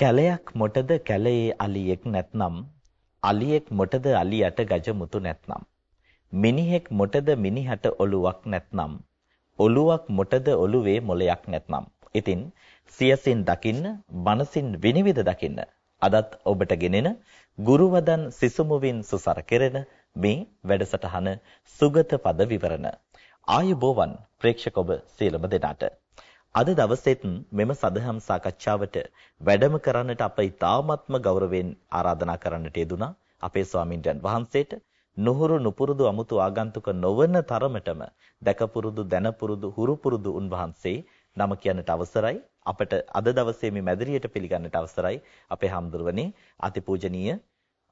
කැලයක් මොටද කැලයේ අලියෙක් නැත්නම් අලියෙක් මොටද අලියට ගජ මුතු නැත්නම්? මිනිහෙක් මොටද මිනිහට ඔලුවක් නැත්නම්? ඔලුවක් මොටද ඔලුවේ මොලයක් නැත්නම්? ඉතින් සියසින් දකින්න මනසින් විනිවිද දකින්න. අදත් ඔබට ගෙනෙන ගුරුවදන් සිසුමුවින් සුසර කෙරෙන මේ වැඩසටහන සුගත පද විවරණ. ආයුබෝවන් ප්‍රේක්ෂක ඔබ සියලුම දෙනාට අද දවසෙත් මෙම සදහම් සාකච්ඡාවට වැඩම කරන්නට අප ඉතාමත්ම ගෞරවයෙන් ආරාධනා කරන්නට යෙදුනා අපේ ස්වාමින්වයන් වහන්සේට නුහුරු නුපුරුදු අමුතු ආගන්තුක නොවන තරමටම දැකපුරුදු දැනපුරුදු හුරුපුරුදු උන්වහන්සේ නම කියන්නට අවසරයි. අපට අද දවසේ මේ මැදිරියට පිළිගන්නට අවසරයි. අපේ හම්දුරවනේ අතිපූජනීය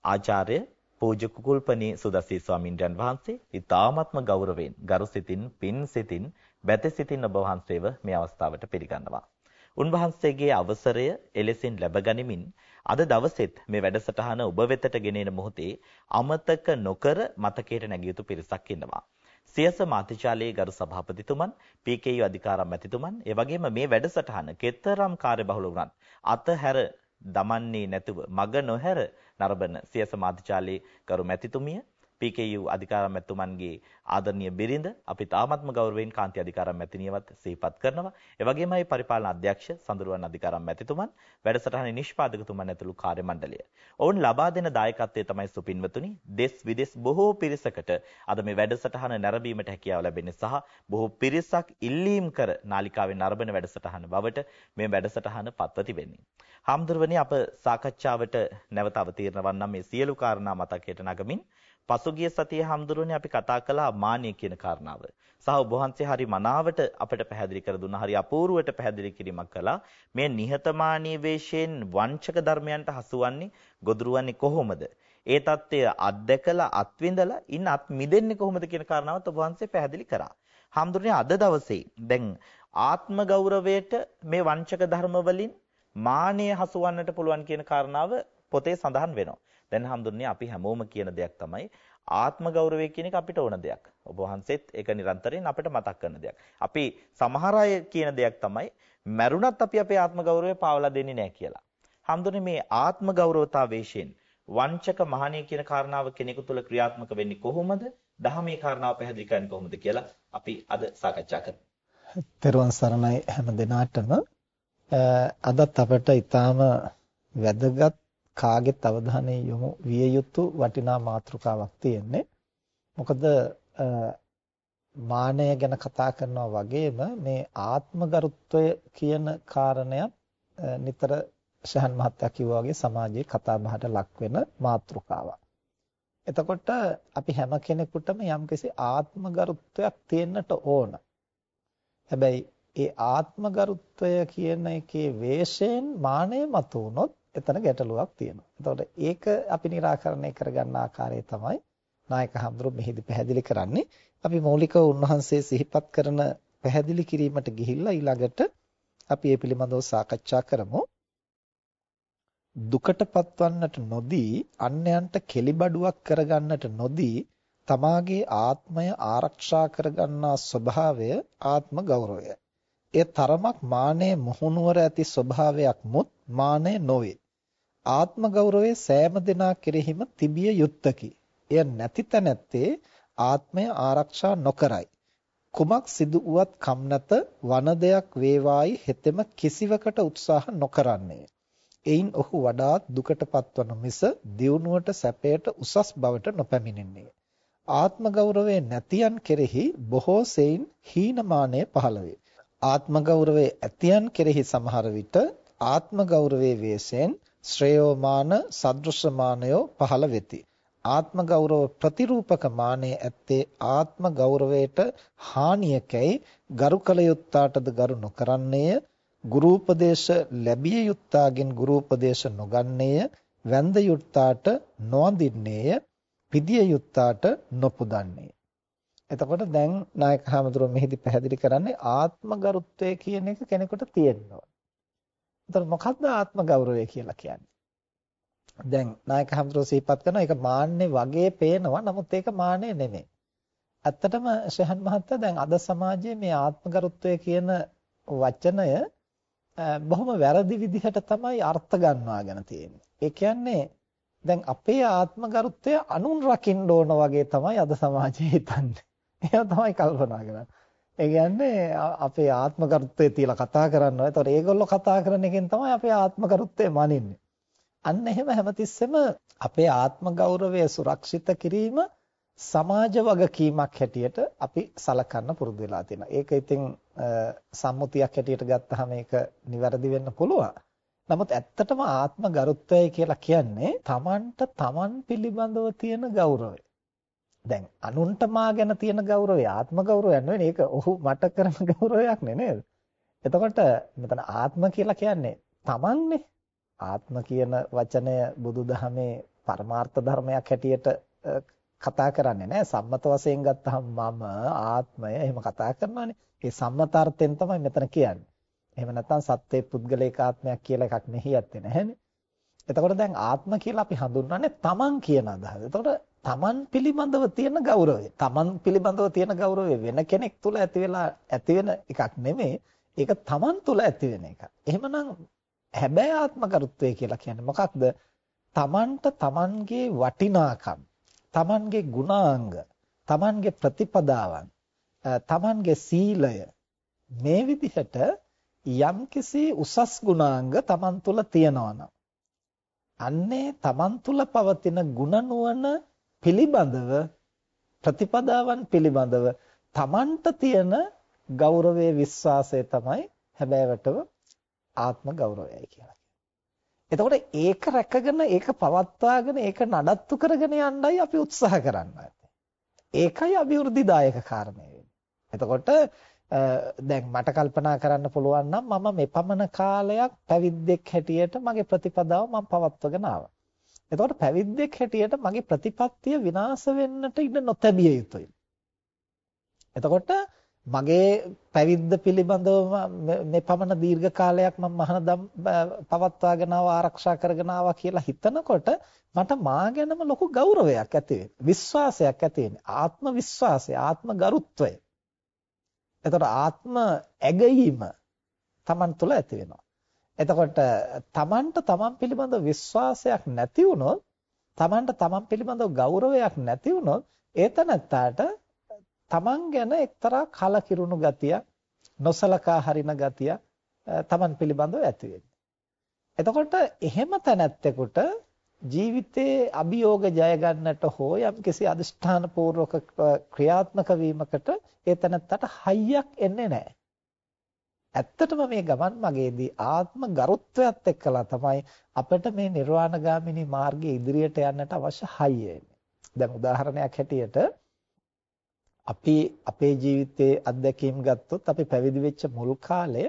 ආචාර්ය පූජ්‍ය කුකුල්පනී සුදස්සී ස්වාමින්වයන් වහන්සේ ඉතාමත්ම ගෞරවයෙන් ගරුසිතින් පින් සිතින් බැති සිතින් ඔබ වහන්සේව මේ අවස්ථාවට පිළිගන්නවා. උන්වහන්සේගේ අවසරය එලෙසින් ලැබගනිමින් අද දවසෙත් මේ වැඩසටහන ඔබ වෙතට ගෙනෙන මොහොතේ අමතක නොකර මතකයට නැගිය යුතු පිරිසක් ඉන්නවා. සියස මාතිචාලයේ ගරු සභාපතිතුමන්, PKU අධිකාරම් මැතිතුමන්, ඒ වගේම මේ වැඩසටහන කෙතරම් කාර්යබහුල වුණත් අතහැර දමන්නේ නැතුව මග නොහැර නරඹන සියස මාතිචාලයේ ගරු මැතිතුමිය PKU අධිකාරම් මැතිතුමන්ගේ ආදරණීය බිරිඳ අපි තාමත්ම ගෞරවයෙන් කාන්ති අධිකාරම් මැතිණියවත් සිහිපත් කරනවා. ඒ වගේමයි පරිපාලන අධ්‍යක්ෂ සඳරුවන් අධිකාරම් මැතිතුමන්, වැඩසටහනේ නිෂ්පාදකතුමන් ඇතුළු කාර්ය මණ්ඩලය. ඔවුන් ලබා දෙන දායකත්වය තමයි සුපින්වතුනි. දෙස් විදෙස් බොහෝ පිරිසකට අද මේ වැඩසටහන නැරඹීමට හැකියාව ලැබෙන්නේ සහ බොහෝ පිරිසක් ඉල්ලීම් කර නාලිකාවෙන් නරඹන වැඩසටහන බවට මේ වැඩසටහන පත්ව තිබෙන්නේ. හාමුදුරුවනි අප සාකච්ඡාවට නැවත අවතීර්ණ වන්නම් මේ සියලු කාරණා මතකයට නගමින් පසුගිය සතියේ හම්දුරුවනේ අපි කතා කළා මානිය කියන කාරණාව. සහ ඔබ වහන්සේ හරි මනාවට අපිට පැහැදිලි කර දුන්නා. හරි අපූර්වට පැහැදිලි කිරීමක් කළා. මේ නිහතමානී වේශයෙන් වංචක ධර්මයන්ට හසුවන්නේ ගොදුරවන්නේ කොහොමද? ඒ தත්ත්වය අත්දැකලා අත්විඳලා ඉන්න අත් මිදෙන්නේ කොහොමද කියන කාරණාවත් ඔබ වහන්සේ පැහැදිලි කරා. හම්දුරුවනේ අද දවසේ දැන් ආත්ම ගෞරවයට මේ වංචක ධර්ම වලින් මානිය හසුවන්නට පුළුවන් කියන කාරණාව පොතේ සඳහන් වෙනවා. දැන් හම්දුන්නේ අපි හැමෝම කියන දෙයක් තමයි ආත්ම ගෞරවය කියන එක අපිට ඕන දෙයක්. ඔබ වහන්සේත් ඒක නිරන්තරයෙන් අපිට මතක් කරන දෙයක්. අපි සමහර අය කියන දෙයක් තමයි මැරුණත් අපි අපේ ආත්ම ගෞරවය පාවලා දෙන්නේ නැහැ කියලා. හම්දුනේ මේ ආත්ම ගෞරවතාවේශයෙන් වංචක මහණිය කියන කාරණාව කෙනෙකු තුළ ක්‍රියාත්මක වෙන්නේ කොහොමද? දහමේ කාරණාව පැහැදිලි කරන්නේ කොහොමද කියලා අපි අද සාකච්ඡා කරමු. තෙරුවන් සරණයි හැම දිනාටම අදත් අපට ඊටාම වැදගත් කාගෙත් අවධානය යොමු විය යුතු වටිනා මාතෘකාවක් තියෙන්නේ. මොකද මානය ගැන කතා කරනවා වගේම මේ ආත්මගරුත්වය කියන කාරණයක් නිතර ශහන් මහත්තයා කිව්වා වගේ සමාජයේ කතා බහට ලක් වෙන මාතෘකාවක්. එතකොට අපි හැම කෙනෙකුටම යම්කිසි ආත්මගරුත්වයක් තියෙන්නට ඕන. හැබැයි ඒ ආත්මගරුත්වය කියන එකේ වේශයෙන් මානය මතු වුනොත් එතන ගැටලුවක් තියෙනවා. එතකොට ඒක අපි निराකරණය කරගන්න ආකාරය තමයි නායක හඳුරු මෙහිදී පැහැදිලි කරන්නේ. අපි මৌলিකව උන්වහන්සේ සිහිපත් කරන පැහැදිලි කිරීමට ගිහිල්ලා ඊළඟට අපි මේ පිළිබඳව සාකච්ඡා කරමු. දුකට පත්වන්නට නොදී අන්යන්ට කෙලිබඩුවක් කරගන්නට නොදී තමාගේ ආත්මය ආරක්ෂා කරගන්නා ස්වභාවය ආත්ම ගෞරවයයි. ඒ තරමක් මානෙ මොහුනුවර ඇති ස්වභාවයක් මුත් මානෙ නොවේ. ආත්ම ගෞරවයේ සෑම දෙනා කෙරෙහිම තිබිය යුත්තකි. එය නැති තැනැත්තේ ආත්මය ආරක්ෂා නොකරයි. කුමක් සිදු වුවත් කම් නැත වන දෙයක් වේවායි හෙතෙම කිසිවකට උත්සාහ නොකරන්නේ. එයින් ඔහු වඩාත් දුකට පත්වන මිස දියුණුවට සැපයට උසස් බවට නොපැමිණෙන්නේ. ආත්ම ගෞරවයේ නැතියන් කෙරෙහි බොහෝ සෙයින් හීනමානය පහළ වේ. ආත්ම ගෞරවයේ ඇතියන් කෙරෙහි සමහර විට ආත්ම ගෞරවයේ වේසෙන් ශ්‍රේයෝමාන සදෘශමානයෝ පහළ වෙති. ආත්ම ගෞරව ප්‍රතිරූපක මානය ඇත්තේ ආත්ම ගෞරවයට හානියකයි ගරු කළ යුත්තාටද ගරු නොකරන්නේය. ගුරු උපදේශ ලැබිය යුත්තාගෙන් ගුරු උපදේශ නොගන්නේය. වැඳ යුත්තාට නොඳින්නේය පිදිය යුත්තාට නොපුදන්නේය. එතකොට දැන් නායක හාමුදුරුවෝ මෙහිදී පැහැදිලි කරන්නේ ආත්ම ගරුත්වය කියන එක කෙනෙකුට තියෙනවා එතකොට මොකක්ද ආත්ම ගෞරවය කියලා කියන්නේ? දැන් නායක හම්දුර සිහිපත් කරනවා ඒක මාන්නේ වගේ පේනවා නමුත් ඒක මාන්නේ නෙමෙයි. ඇත්තටම ශහන් මහත්තයා දැන් අද සමාජයේ මේ ආත්මගරුත්වය කියන වචනය බොහොම වැරදි විදිහට තමයි අර්ථ ගන්නවාගෙන තියෙන්නේ. ඒ කියන්නේ දැන් අපේ ආත්මගරුත්වය අනුන් රකින්න ඕන වගේ තමයි අද සමාජයේ හිතන්නේ. එහෙම තමයි කල්පනා කරන්නේ. ඒ කියන්නේ අපේ ආත්මගරුත්වය තියලා කතා කරනවා. ඒතකොට ඒගොල්ලෝ කතා කරන එකෙන් තමයි අපේ ආත්මගරුත්වය මනින්නේ. අන්න එහෙම හැමතිස්සෙම අපේ ආත්ම ගෞරවය සුරක්ෂිත කිරීම සමාජ වගකීමක් හැටියට අපි සලකන්න පුරුදු වෙලා තියෙනවා. ඒක ඉතින් සම්මුතියක් හැටියට ගත්තාම ඒක නිවැරදි වෙන්න පුළුවන්. නමුත් ඇත්තටම ආත්ම ගරුත්වය කියලා කියන්නේ Tamanට Taman පිළිබඳව තියෙන ගෞරවය. දැන් අනුන්ට මා ගැන තියෙන ගෞරවය ආත්ම ගෞරවයක් නෙවෙයි. ඒක ඔහු මට කරන ගෞරවයක් නේද? එතකොට මෙතන ආත්ම කියලා කියන්නේ Tamanනේ. ආත්ම කියන වචනය බුදුදහමේ පරමාර්ථ ධර්මයක් හැටියට කතා කරන්නේ නැහැ. සම්මත වශයෙන් ගත්තහම මම ආත්මය එහෙම කතා කරනවානේ. ඒ සම්මතාර්ථයෙන් තමයි මෙතන කියන්නේ. එහෙම නැත්නම් සත්‍යයේ පුද්ගලික ආත්මයක් කියලා එකක් මෙහි ඇත්තේ නැහැනේ. එතකොට දැන් ආත්ම කියලා අපි හඳුන්වන්නේ තමන් කියන අදහස. එතකොට තමන් පිළිබඳව තියෙන ගෞරවය. තමන් පිළිබඳව තියෙන ගෞරවය වෙන කෙනෙක් තුල ඇති වෙලා ඇති වෙන එකක් නෙමෙයි. ඒක තමන් තුල ඇති වෙන එකක්. එහෙමනම් හැබැයි ආත්මකරුත්වය කියලා කියන්නේ මොකක්ද? තමන්ට තමන්ගේ වටිනාකම් තමන්ගේ ගුණාංග, තමන්ගේ ප්‍රතිපදාවන්, තමන්ගේ සීලය මේ විදිහට යම්කිසි උසස් ගුණාංග තමන් තුළ තියෙනවා අන්නේ තමන් තුළ පවතින ගුණ නුවණ පිළිබඳව ප්‍රතිපදාවන් පිළිබඳව තමන්ට තියෙන ගෞරවයේ විශ්වාසය තමයි හැබෑවටම ආත්ම ගෞරවයයි කියලා. එතකොට ඒක රැකගෙන ඒක පවත්වාගෙන ඒක නඩත්තු කරගෙන යන්නයි අපි උත්සාහ කරන්නේ. ඒකයි අභිවෘද්ධිදායක කාරණේ එතකොට දැන් මට කල්පනා කරන්න පුළුවන් නම් මම මෙපමණ කාලයක් පැවිද්දෙක් හැටියට මගේ ප්‍රතිපදාව මම පවත්වගෙන ආවා. එතකොට පැවිද්දෙක් හැටියට මගේ ප්‍රතිපත්තිය විනාශ වෙන්නට ඉඩ නොතැබිය යුතුයි. එතකොට මගේ පැවිද්ද පිළිබඳව මේ පමණ දීර්ඝ කාලයක් මම මහානදම් පවත්වාගෙන ආවා ආරක්ෂා කරගෙන ආවා කියලා හිතනකොට මට මා ගැනම ලොකු ගෞරවයක් ඇති විශ්වාසයක් ඇති ආත්ම විශ්වාසය ආත්ම ගරුත්වය එතකොට ආත්ම ඇගීම Taman තුල ඇති වෙනවා එතකොට Tamanට Taman පිළිබඳ විශ්වාසයක් නැති වුණොත් Tamanට Taman පිළිබඳ ගෞරවයක් නැති වුණොත් ඒතනත්තාට තමන් ගැන එක්තරා කලකිරුණු ගතිය නොසලකා හරින ගතිය තමන් පිළිබඳව ඇති එතකොට එහෙම තැනැත්තෙකුට ජීවිතයේ අභියෝග ජය ගන්නට හෝ යම්කිසි අදිෂ්ඨාන පූර්වක ක්‍රියාත්මක වීමකට ඒ තැනත්තට හයියක් එන්නේ නැහැ. ඇත්තටම මේ ගමන් මගේදී ආත්ම ගරුත්වයත් එක්කලා තමයි අපිට මේ නිර්වාණගාමිනී මාර්ගයේ ඉදිරියට යන්නට අවශ්‍ය හයිය එන්නේ. දැන් උදාහරණයක් හැටියට අපි අපේ ජීවිතයේ අත්දැකීම් ගත්තොත් අපි පැවිදි වෙච්ච මුල් කාලය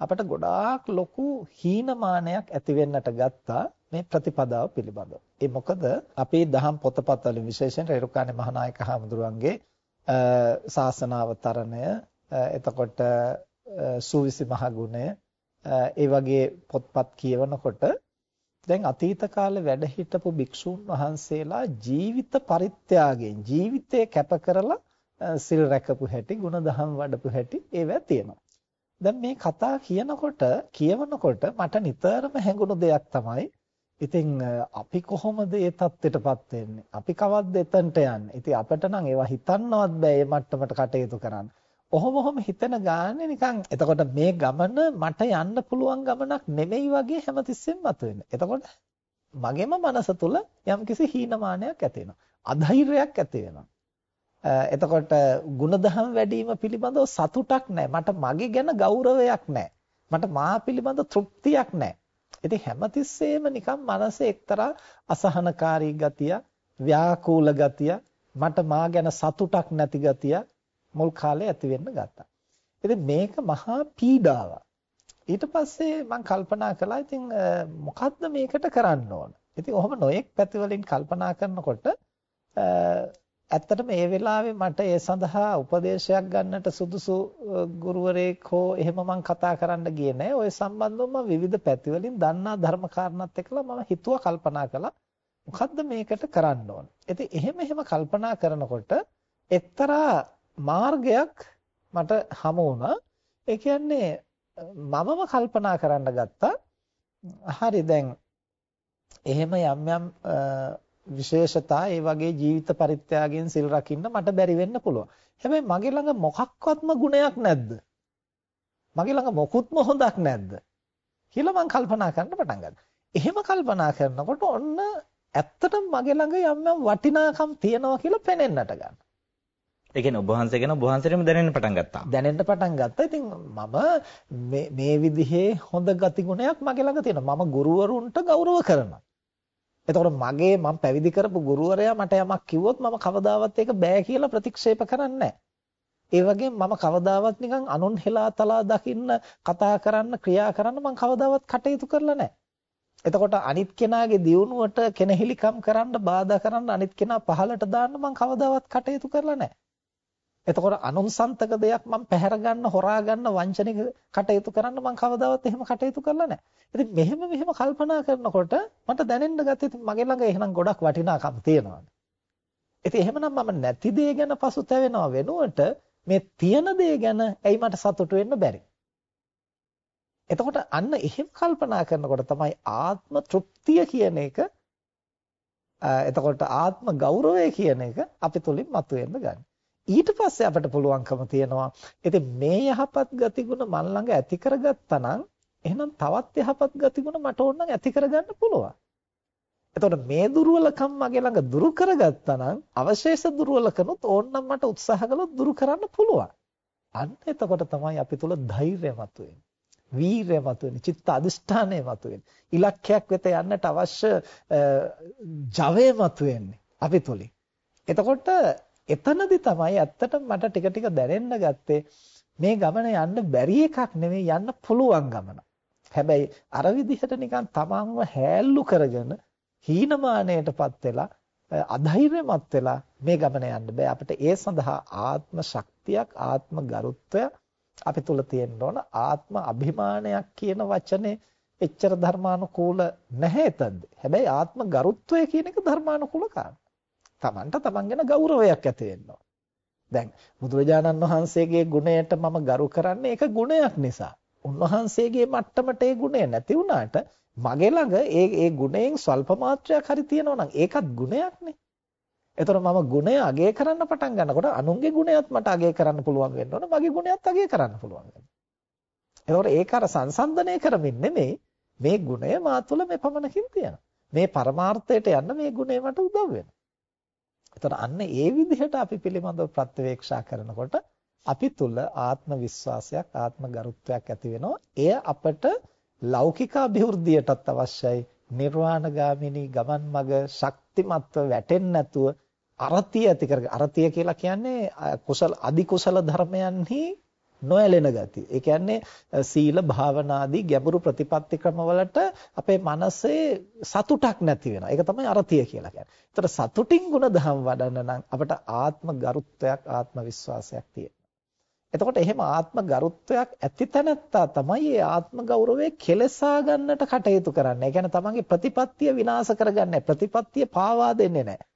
අපට ගොඩාක් ලොකු හීනමානයක් ඇති වෙන්නට ගත්තා මේ ප්‍රතිපදාව පිළිබඳව. ඒ මොකද අපේ දහම් පොතපත්වල විශේෂයෙන් රේරුකාණේ මහානායක හාමුදුරුවන්ගේ ශාසනාවතරණය එතකොට සූවිසි මහගුණය ඒ වගේ පොත්පත් කියවනකොට දැන් අතීත කාලේ වැඩ හිටපු භික්ෂුන් වහන්සේලා ජීවිත පරිත්‍යාගයෙන් ජීවිතය කැප කරලා සිල් රැකපු හැටි, ಗುಣධම් වඩපු හැටි ඒවා තියෙනවා. දැන් මේ කතා කියනකොට, කියවනකොට මට නිතරම හැඟුණු දෙයක් තමයි ඉතින් අපි කොහොමද මේ தත්ත්වයටපත් වෙන්නේ? අපි කවද්ද එතනට යන්නේ? ඉතින් අපිට නම් ඒවා හිතන්නවත් බෑ මේ මට්ටමට කටයුතු කරන්න. ඔහොම ඔහොම හිතන ගානේ නිකන් එතකොට මේ ගමන මට යන්න පුළුවන් ගමනක් නෙමෙයි වගේ හැමතිස්සෙම මතුවෙන්නේ. එතකොට මගේම මනස තුල යම්කිසි හීනමානයක් ඇති වෙනවා. අධෛර්යයක් ඇති වෙනවා. එතකොට ಗುಣධම් වැඩිම පිළිබඳව සතුටක් නැහැ. මට මගේ ගැන ගෞරවයක් නැහැ. මට මා පිළිබඳ තෘප්තියක් නැහැ. ඉතින් හැමතිස්සෙම නිකන් මනසේ එක්තරා අසහනකාරී ගතිය, ව්‍යාකූල ගතිය, මට මා ගැන සතුටක් නැති ගතිය මුල් කාලේ ඇති වෙන්න ගත්තා. ඉතින් මේක මහා පීඩාවක්. ඊට පස්සේ මම කල්පනා කළා ඉතින් මොකද්ද මේකට කරන්න ඕන. ඉතින් ඔහොම නොයෙක් පැති වලින් කල්පනා කරනකොට ඇත්තටම ඒ වෙලාවේ මට ඒ සඳහා උපදේශයක් ගන්නට සුදුසු ගුරුවරයෙක් හෝ එහෙම මං කතා කරන්න ගියේ නෑ. ওই සම්බන්ධව මම විවිධ පැතිවලින් දන්නා ධර්ම කාරණාත් එක්කලා මම හිතුවා කල්පනා කළා. මොකද්ද මේකට කරන්න ඕන? ඉතින් එහෙම එහෙම කල්පනා කරනකොට එක්තරා මාර්ගයක් මට හමු වුණා. ඒ කියන්නේ මමම කල්පනා කරන්න ගත්තා හරි දැන් එහෙම යම් යම් විශේෂතා ඒ වගේ ජීවිත පරිත්‍යාගයෙන් සිල් රකින්න මට බැරි වෙන්න පුළුවන්. හැබැයි මගේ ළඟ මොකක්වත්ම ගුණයක් නැද්ද? මගේ ළඟ මොකුත්ම හොඳක් නැද්ද? කියලා මම කල්පනා කරන්න පටන් ගත්තා. එහෙම කල්පනා කරනකොට ඔන්න ඇත්තටම මගේ ළඟ යම් යම් වටිනාකම් තියෙනවා කියලා පේනෙන්නට ගන්නවා. ඒ කියන්නේ ඔබ වහන්සේ ගැන ඔබ වහන්සේටම දැනෙන්න පටන් ගත්තා. දැනෙන්න පටන් ගත්තා. ඉතින් මම මේ මේ විදිහේ හොඳ ගතිගුණයක් මගේ ළඟ තියෙනවා. මම ගුරුවරුන්ට ගෞරව කරනවා. එතකොට මගේ මම පැවිදි කරපු ගුරුවරයා මට යමක් කිව්වොත් මම කවදාවත් ඒක බෑ කියලා ප්‍රතික්ෂේප කරන්නේ ඒ වගේම මම කවදාවත් නිකන් අනුන් හෙලා තලා දකින්න කතා කරන්න ක්‍රියා කරන්න මම කවදාවත් කටයුතු කරලා නැහැ. එතකොට අනිත් කෙනාගේ දියුණුවට කෙනෙහිලිකම් කරන්න බාධා කරන්න අනිත් කෙනා පහලට දාන්න මම කවදාවත් කටයුතු කරලා නැහැ. එතකොට අනුන්සන්තක දෙයක් මම පැහැර ගන්න, හොරා ගන්න, වංචනික කටයුතු කරන්න මම කවදාවත් එහෙම කටයුතු කරලා නැහැ. ඉතින් මෙහෙම මෙහෙම කල්පනා කරනකොට මට දැනෙන්න ගත්තේ ඉතින් මගේ ළඟ එහෙනම් ගොඩක් වටිනාකම් තියෙනවා. ඉතින් එහෙමනම් මම නැති දේ ගැන පසුතැවෙනව වෙනුවට මේ තියෙන දේ ගැන ඇයි මට සතුටු වෙන්න බැරි? එතකොට අන්න එහෙම කල්පනා කරනකොට තමයි ආත්ම තෘප්තිය කියන එක එතකොට ආත්ම ගෞරවය කියන එක අපි තුලින් මතුවෙන්න ගන්නේ. ඊට පස්සේ අපිට පුළුවන්කම තියෙනවා ඉතින් මේ යහපත් ගතිගුණ මන් ළඟ ඇති කරගත්තා නම් එහෙනම් තවත් යහපත් ගතිගුණ මට ඕන නම් ඇති කරගන්න පුළුවන්. එතකොට මේ දුර්වලකම් මගේ ළඟ දුරු කරගත්තා නම් අවශේෂ දුර්වලකනොත් ඕනනම් මට උත්සාහ කළොත් දුරු කරන්න පුළුවන්. අන්න එතකොට තමයි අපි තුල ධෛර්යය මතුවෙන්නේ. වීරය මතුවෙන්නේ, චිත්ත අධිෂ්ඨානය මතුවෙන්නේ. ඉලක්කයක් වෙත යන්නට අවශ්‍ය ජවය මතුවෙන්නේ අපි තුලින්. එතකොට එතනදි තමයි ඇත්තටම මට ටික ටික දැනෙන්න ගත්තේ මේ ගමන යන්න බැරි එකක් නෙමෙයි යන්න පුළුවන් ගමන. හැබැයි අර විදිහට නිකන් තමන්ව හැල්ලු කරගෙන හීනමානයටපත් වෙලා අධෛර්යමත් වෙලා මේ ගමන යන්න බෑ අපිට ඒ සඳහා ආත්ම ශක්තියක් ආත්ම ගරුත්වයක් අපි තුල තියෙන්න ඕන ආත්ම අභිමානයක් කියන වචනේ එච්චර ධර්මානුකූල නැහැ එතනද. හැබැයි ආත්ම ගරුත්වය කියන එක ධර්මානුකූල කාරණා. Tamanට Taman ගැන ගෞරවයක් ඇති වෙනවා. දැන් බුදුරජාණන් වහන්සේගේ ගුණයට මම ගරු කරන්නේ ඒක ගුණයක් නිසා. උන්වහන්සේගේ මට්ටමට ඒ ගුණය නැති වුණාට මගේ ළඟ ඒ ඒ ගුණයෙන් ස්වල්ප මාත්‍රයක් හරි තියෙනවා නම් ඒකත් ගුණයක්නේ. එතකොට මම ගුණය අගය කරන්න පටන් ගන්නකොට අනුන්ගේ ගුණයත් මට අගය කරන්න පුළුවන් වෙන්න ඕන මගේ ගුණයත් අගය කරන්න පුළුවන් වෙනවා. එතකොට ඒක අර සංසන්දනය කරමින් නෙමෙයි මේ ගුණය මා තුළ මේ පමණකින් තියෙනවා. මේ පරමාර්ථයට යන්න මේ ගුණය මට උදව් වෙනවා. එතකොට අන්න ඒ විදිහට අපි පිළිබඳව ප්‍රත්‍යවේක්ෂා කරනකොට අපි තුල ආත්ම විශ්වාසයක් ආත්ම ගරුත්වයක් ඇති වෙනවා. එය අපට ලෞකික અભිවෘද්ධියටත් අවශ්‍යයි. නිර්වාණගාමිනී ගමන් මඟ ශක්තිමත්ව වැටෙන්නේ නැතුව අරතිය ඇති කරගන්න. අරතිය කියලා කියන්නේ කුසල අධි කුසල ධර්මයන්හි නොඇලෙන ගතිය. ඒ කියන්නේ සීල භාවනාදී ගැඹුරු ප්‍රතිපත්ති ක්‍රමවලට අපේ මනසේ සතුටක් නැති වෙනවා. ඒක තමයි අරතිය කියලා කියන්නේ. ඒතර සතුටින් ගුණ දහම් වඩන්න නම් අපට ආත්ම ගරුත්වයක් ආත්ම විශ්වාසයක් තියෙනවා. එතකොට එහෙම ආත්ම ගරුත්වයක් ඇති තැනත්තා තමයි මේ ආත්ම ගෞරවය කෙලසා ගන්නට කටයුතු කරන්නේ. ඒ කියන්නේ තමන්ගේ ප්‍රතිපත්තිය විනාශ කරගන්නේ ප්‍රතිපත්තිය පාවා දෙන්නේ නැහැ.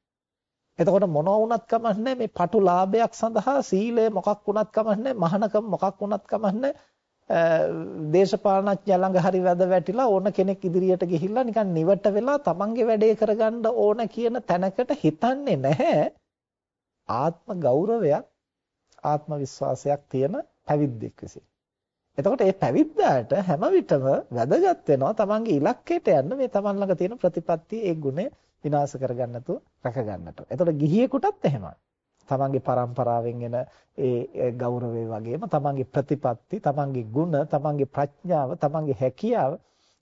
එතකොට මොනවා වුණත් කමන්නේ මේ පටු ලාභයක් සඳහා සීලය මොකක් වුණත් කමන්නේ මහානකම මොකක් වුණත් කමන්නේ දේශපාලනඥය ළඟ හරි වැද වැටිලා ඕන කෙනෙක් ඉදිරියට ගිහිල්ලා නිකන් නිවට වෙලා තමන්ගේ වැඩේ කරගන්න ඕන කියන තැනකට හිතන්නේ නැහැ. ආත්ම ගෞරවයක් ආත්ම විශ්වාසයක් තියෙන පැවිද්දෙක් විසින්. එතකොට මේ පැවිද්දාට හැම විටම වැදගත් වෙනවා තමන්ගේ ඉලක්කයට යන්න. මේ තමන් ළඟ තියෙන ප්‍රතිපත්තිය ඒ ගුණය විනාශ කරගන්න නැතුව රැක ගන්නට. එතකොට ගිහියෙකුටත් එහෙමයි. තමන්ගේ પરම්පරාවෙන් එන ඒ ගෞරවය වගේම තමන්ගේ ප්‍රතිපත්ති, තමන්ගේ ගුණ, තමන්ගේ ප්‍රඥාව, තමන්ගේ හැකියාව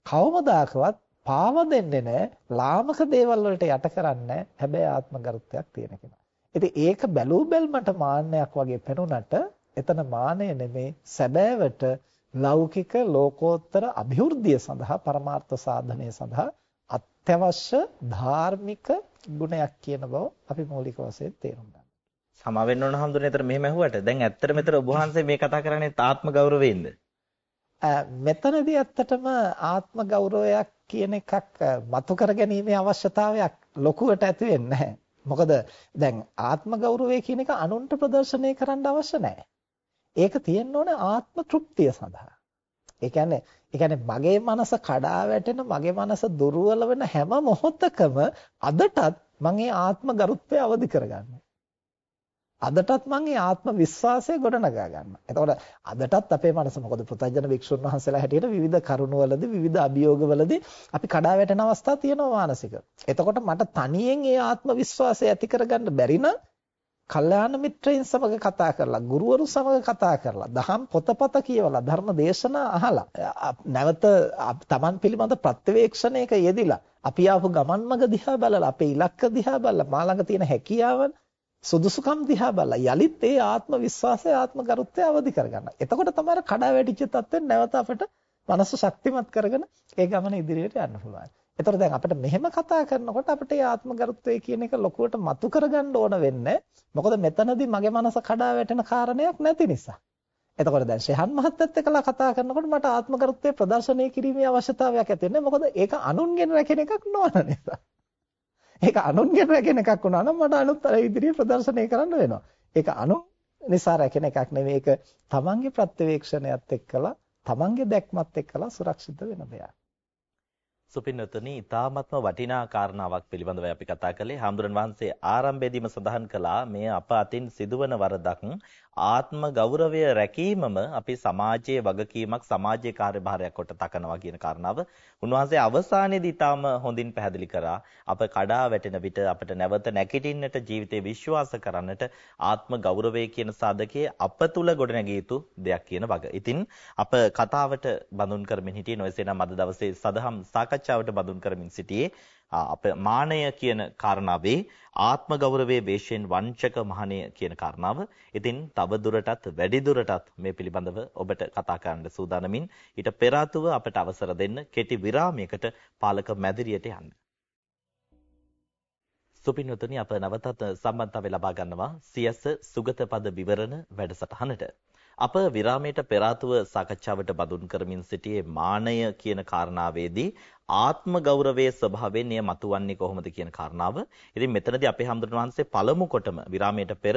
කවමදාකවත් පාව දෙන්නේ නැහැ. ලාමක දේවල් වලට යට කරන්නේ හැබැයි ආත්මගරුත්වයක් තියෙන කෙනා. ඉතින් ඒක බැලූ බැල්මට මාන්නයක් වගේ පෙනුනට එතන මානය නෙමේ සැබෑවට ලෞකික ලෝකෝත්තර અભිවෘද්ධිය සඳහා පරමාර්ථ සාධනය සඳහා අත්‍යවශ්‍ය ධාර්මික ගුණයක් කියන බව අපි මූලික වශයෙන් තේරුම් ගන්න. සමා වෙන්න ඕන හඳුනේ ඒතර මෙහෙම ඇහුවට දැන් ඇත්තට මෙතන ඔබ වහන්සේ මේ කතා කරන්නේ ආත්ම ගෞරවයෙන්ද? මෙතනදී ඇත්තටම ආත්ම ගෞරවයක් කියන එකක් මතු කරගැනීමේ අවශ්‍යතාවයක් ලොකුවට ඇති වෙන්නේ නැහැ. මොකද දැන් ආත්ම ගෞරවය කියන එක අනුන්ට ප්‍රදර්ශනය කරන්න අවශ්‍ය නැහැ. ඒක තියෙන්න ඕනේ ආත්ම තෘප්තිය සඳහා. ඒ කියන්නේ ඒ කියන්නේ මගේ මනස කඩා වැටෙන මගේ මනස දුර්වල වෙන හැම මොහොතකම අදටත් මම ඒ ආත්ම ගරුත්වය අවදි කරගන්නවා. අදටත් මම මේ ආත්ම විශ්වාසය ගොඩනගා ගන්නවා. එතකොට අදටත් අපේ මනස මොකද පෘථජන වික්ෂුන් වහන්සේලා හැටියට විවිධ කරුණවලදී විවිධ අභියෝගවලදී අපි කඩා වැටෙන අවස්ථා තියෙනවා මානසික. එතකොට මට තනියෙන් මේ ආත්ම විශ්වාසය ඇති කරගන්න බැරි නම් කල්යාණ මිත්‍රයින් සමග කතා කරලා ගුරුවරු සමග කතා කරලා දහම් පොතපත කියවලා ධර්ම දේශනා අහලා නැවත තමන් පිළිබඳ ප්‍රත්‍යවේක්ෂණයක යෙදිලා අපි ආපු ගමන් මඟ දිහා බලලා අපේ ඉලක්ක දිහා බලලා මා ළඟ තියෙන හැකියාවන් සුදුසුකම් දිහා බලලා යලිත් ඒ ආත්ම විශ්වාසය ආත්ම ගරුත්වය අවදි කරගන්න. එතකොට තමයි කඩා වැටිච්ච තත්ත්වෙන් නැවත අපිට මනස ශක්තිමත් කරගෙන ඒ ගමන ඉදිරියට යන්න පුළුවන්. එතකොට දැන් අපිට මෙහෙම කතා කරනකොට අපිට ඒ ආත්ම ගරුත්වය කියන එක ලොකුවට මතු කරගන්න ඕන වෙන්නේ. මොකද මෙතනදී මගේ මනස කඩා වැටෙන කාරණයක් නැති නිසා. එතකොට දැන් ශෙහන් මහත්තයත් එක්කලා කතා කරනකොට මට ආත්ම ගරුත්වය ප්‍රදර්ශනය කිරීමේ අවශ්‍යතාවයක් ඇති වෙන්නේ. මොකද ඒක අනුන්ගෙන් රැකෙන එකක් නොවන නිසා. ඒක අනුන්ගෙන් රැකෙන එකක් වුණා නම් මට අනුත් අර ඉදිරියේ ප්‍රදර්ශනය කරන්න වෙනවා. ඒක අනුන් නිසා රැකෙන එකක් නෙවෙයි. ඒක තමන්ගේ ප්‍රත්‍යවේක්ෂණයත් එක්කලා තමන්ගේ දැක්මත් එක්කලා සුරක්ෂිත වෙන දෙයක්. සුපින්නතුනි ඊ타ත්ම වටිනා කාරණාවක් පිළිබඳව අපි කතා කළේ හාමුදුරන් වහන්සේ ආරම්භයේදීම සඳහන් කළා මේ අප අතින් සිදුවන වරදක් ආත්ම ගෞරවය රැකීමම අපි සමාජයේ වගකීමක් සමාජයේ කාර්යභාරයක් කොට තකනවා කියන කාරණාව උන්වහන්සේ අවසානයේදී ඊටාම හොඳින් පැහැදිලි කරා අප කඩා වැටෙන විට අපිට නැවත නැගිටින්නට ජීවිතේ විශ්වාස කරන්නට ආත්ම ගෞරවය කියන සාධකයේ අප තුල ගොඩනැගිය යුතු දෙයක් කියන වග. ඉතින් අප කතාවට බඳුන් කරමින් හිටියේ නොයසේනම් අද දවසේ සදහම් සාකච්ඡාවට බඳුන් කරමින් සිටියේ අප මානය කියන කාරණාවේ ආත්ම ගෞරවයේ වේශයෙන් වංචක මහණය කියන කාරණාව. ඉතින් තව දුරටත් වැඩි දුරටත් මේ පිළිබඳව ඔබට කතා කරන්න සූදානමින් ඊට පෙර අපට අවසර දෙන්න කෙටි විරාමයකට පාලක මැදිරියට යන්න. සුපින්වතුනි අප නැවතත් සම්බන්ධතාවය ලබා ගන්නවා සියස සුගත පද විවරණ වැඩසටහනට. අප විරාමයට පෙර සාකච්ඡාවට බඳුන් කරමින් සිටියේ මානය කියන කාරණාවේදී ආත්ම ගෞරවයේ ස්වභාවයෙන් එය මතුවන්නේ කොහොමද කියන කාරණාව. ඉතින් මෙතනදී අපේ හැමදෙරණ වහන්සේ පළමු කොටම විරාමයට පෙර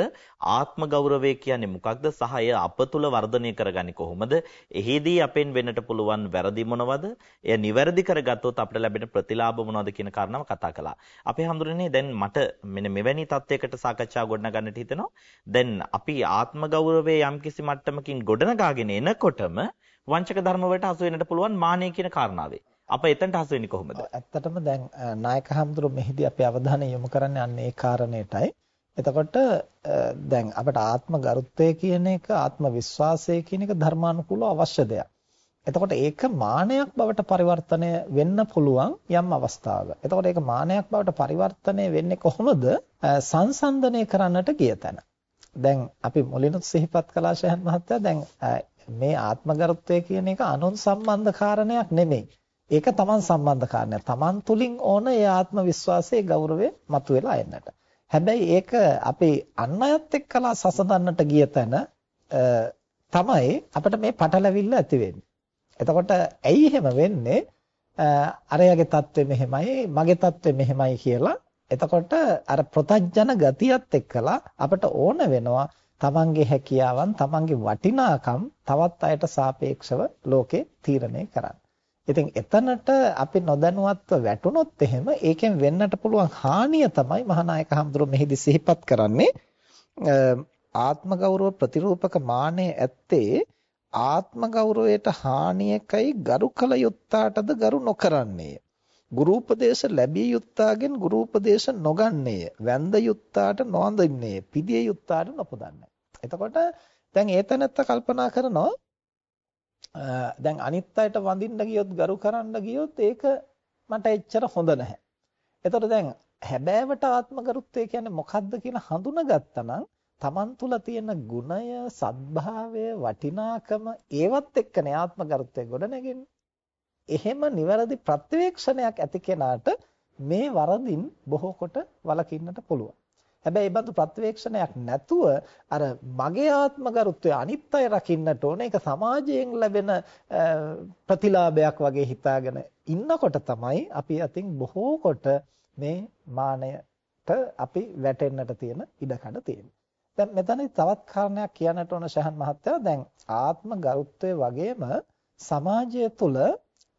ආත්ම ගෞරවය කියන්නේ මොකක්ද සහ එය අප තුල වර්ධනය කරගන්නේ කොහොමද? එහිදී අපෙන් වෙන්නට පුළුවන් වැරදි මොනවද? එය නිවැරදි කරගත්තොත් අපිට ලැබෙන ප්‍රතිලාභ මොනවද කියන කාරණාව කතා කළා. අපේ හැමදෙරණේ දැන් මට මෙන්න මෙවැනි තත්යකට සාකච්ඡා ගොඩනගන්නට හිතෙනවා. දැන් අපි ආත්ම ගෞරවයේ යම්කිසි මට්ටමකින් ගොඩනගාගෙන එනකොටම වංචක ධර්ම වලට හසු වෙන්නට පුළුවන් මානෙ කියන කාරණාවේ. අප එතනට හසු වෙන්නේ කොහොමද? ඇත්තටම දැන් නායක හඳුරු මෙහිදී අපි අවධානය යොමු කරන්නේ අන්න ඒ කාරණේටයි. එතකොට දැන් අපට ආත්ම ගරුත්වය කියන එක ආත්ම විශ්වාසය කියන එක ධර්මානුකූලව අවශ්‍ය දෙයක්. එතකොට ඒක මානයක් බවට පරිවර්තනය වෙන්න පුළුවන් යම් අවස්ථාවක. එතකොට ඒක මානයක් බවට පරිවර්තනය වෙන්නේ කොහොමද? සංසන්දනය කරන්නට ගිය තැන. දැන් අපි මුලිනුත් සිහිපත් කළා ශහන් මහත්තයා දැන් මේ ආත්මගරුත්වය කියන එක අනුන් සම්බන්ධ කාරණයක් නෙමෙයි. ඒක Taman සම්බන්ධ කාරණයක්. Taman තුලින් ඕන ඒ ආත්ම විශ්වාසයේ ගෞරවය මතුවලා එන්නට. හැබැයි ඒක අපි අන් අයත් එක්කලා සසඳන්නට ගිය තැන තමයි අපිට මේ පටලැවිල්ල ඇති වෙන්නේ. එතකොට ඇයි එහෙම වෙන්නේ? අරයාගේ தත්ත්වය මෙහෙමයි, මගේ தත්ත්වය මෙහෙමයි කියලා. එතකොට අර ප්‍රතඥ ගතියත් එක්කලා අපිට ඕන වෙනවා තමන්ගේ හැකියාවන්, තමන්ගේ වටිනාකම් තවත් අයට සාපේක්ෂව ලෝකේ තීරණය කරන්න. ඉතින් එතනට අපි නොදැනුවත්ව වැටුනොත් එහෙම ඒකෙන් වෙන්නට පුළුවන් හානිය තමයි මහානායක හඳුරු මෙහිදී සිහිපත් කරන්නේ. ආත්ම ගෞරව ප්‍රතිරූපක මානෙ ඇත්තේ ආත්ම ගෞරවයට හානියකයි ගරු කළ යුත්තාටද ගරු නොකරන්නේය. ගුරු උපදේශ ලැබිය යුත්තාගෙන් ගුරු උපදේශ නොගන්නේය. වැඳ යුත්තාට නොවඳින්නේය පිදිය යුත්තාට නොපදන්නේ එතකොට දැන් ඒතනත්ත කල්පනා කරනවා දැන් අනිත් අයට වඳින්න ගියොත් ගරු කරන්න ගියොත් ඒක මට එච්චර හොඳ නැහැ. එතකොට දැන් හැබෑවට ආත්මගරුත්වය කියන්නේ මොකක්ද කියලා හඳුනාගත්තා නම් Taman තුල තියෙන ගුණය, සද්භාවය, වටිනාකම ඒවත් එක්කනේ ආත්මගරුත්වය ගොඩනැගෙන්නේ. එහෙම නිවැරදි ප්‍රත්‍යවේක්ෂණයක් ඇති කෙනාට මේ වරදින් බොහෝ කොට වළකින්නට පුළුවන්. හැබැයි ඒ බඳු ප්‍රත්‍යවේක්ෂණයක් නැතුව අර මගේ ආත්මගරුත්වය අනිත් අය රකින්නට ඕන ඒක සමාජයෙන් ලැබෙන ප්‍රතිලාභයක් වගේ හිතාගෙන ඉන්නකොට තමයි අපි අතින් බොහෝ කොට මේ මානයට අපි වැටෙන්නට තියෙන ඉඩකඩ තියෙන්නේ. දැන් මෙතනදි තවත් කාරණයක් කියන්නට ඕන ශහන් මහත්තයා දැන් ආත්ම ගරුත්වය වගේම සමාජය තුළ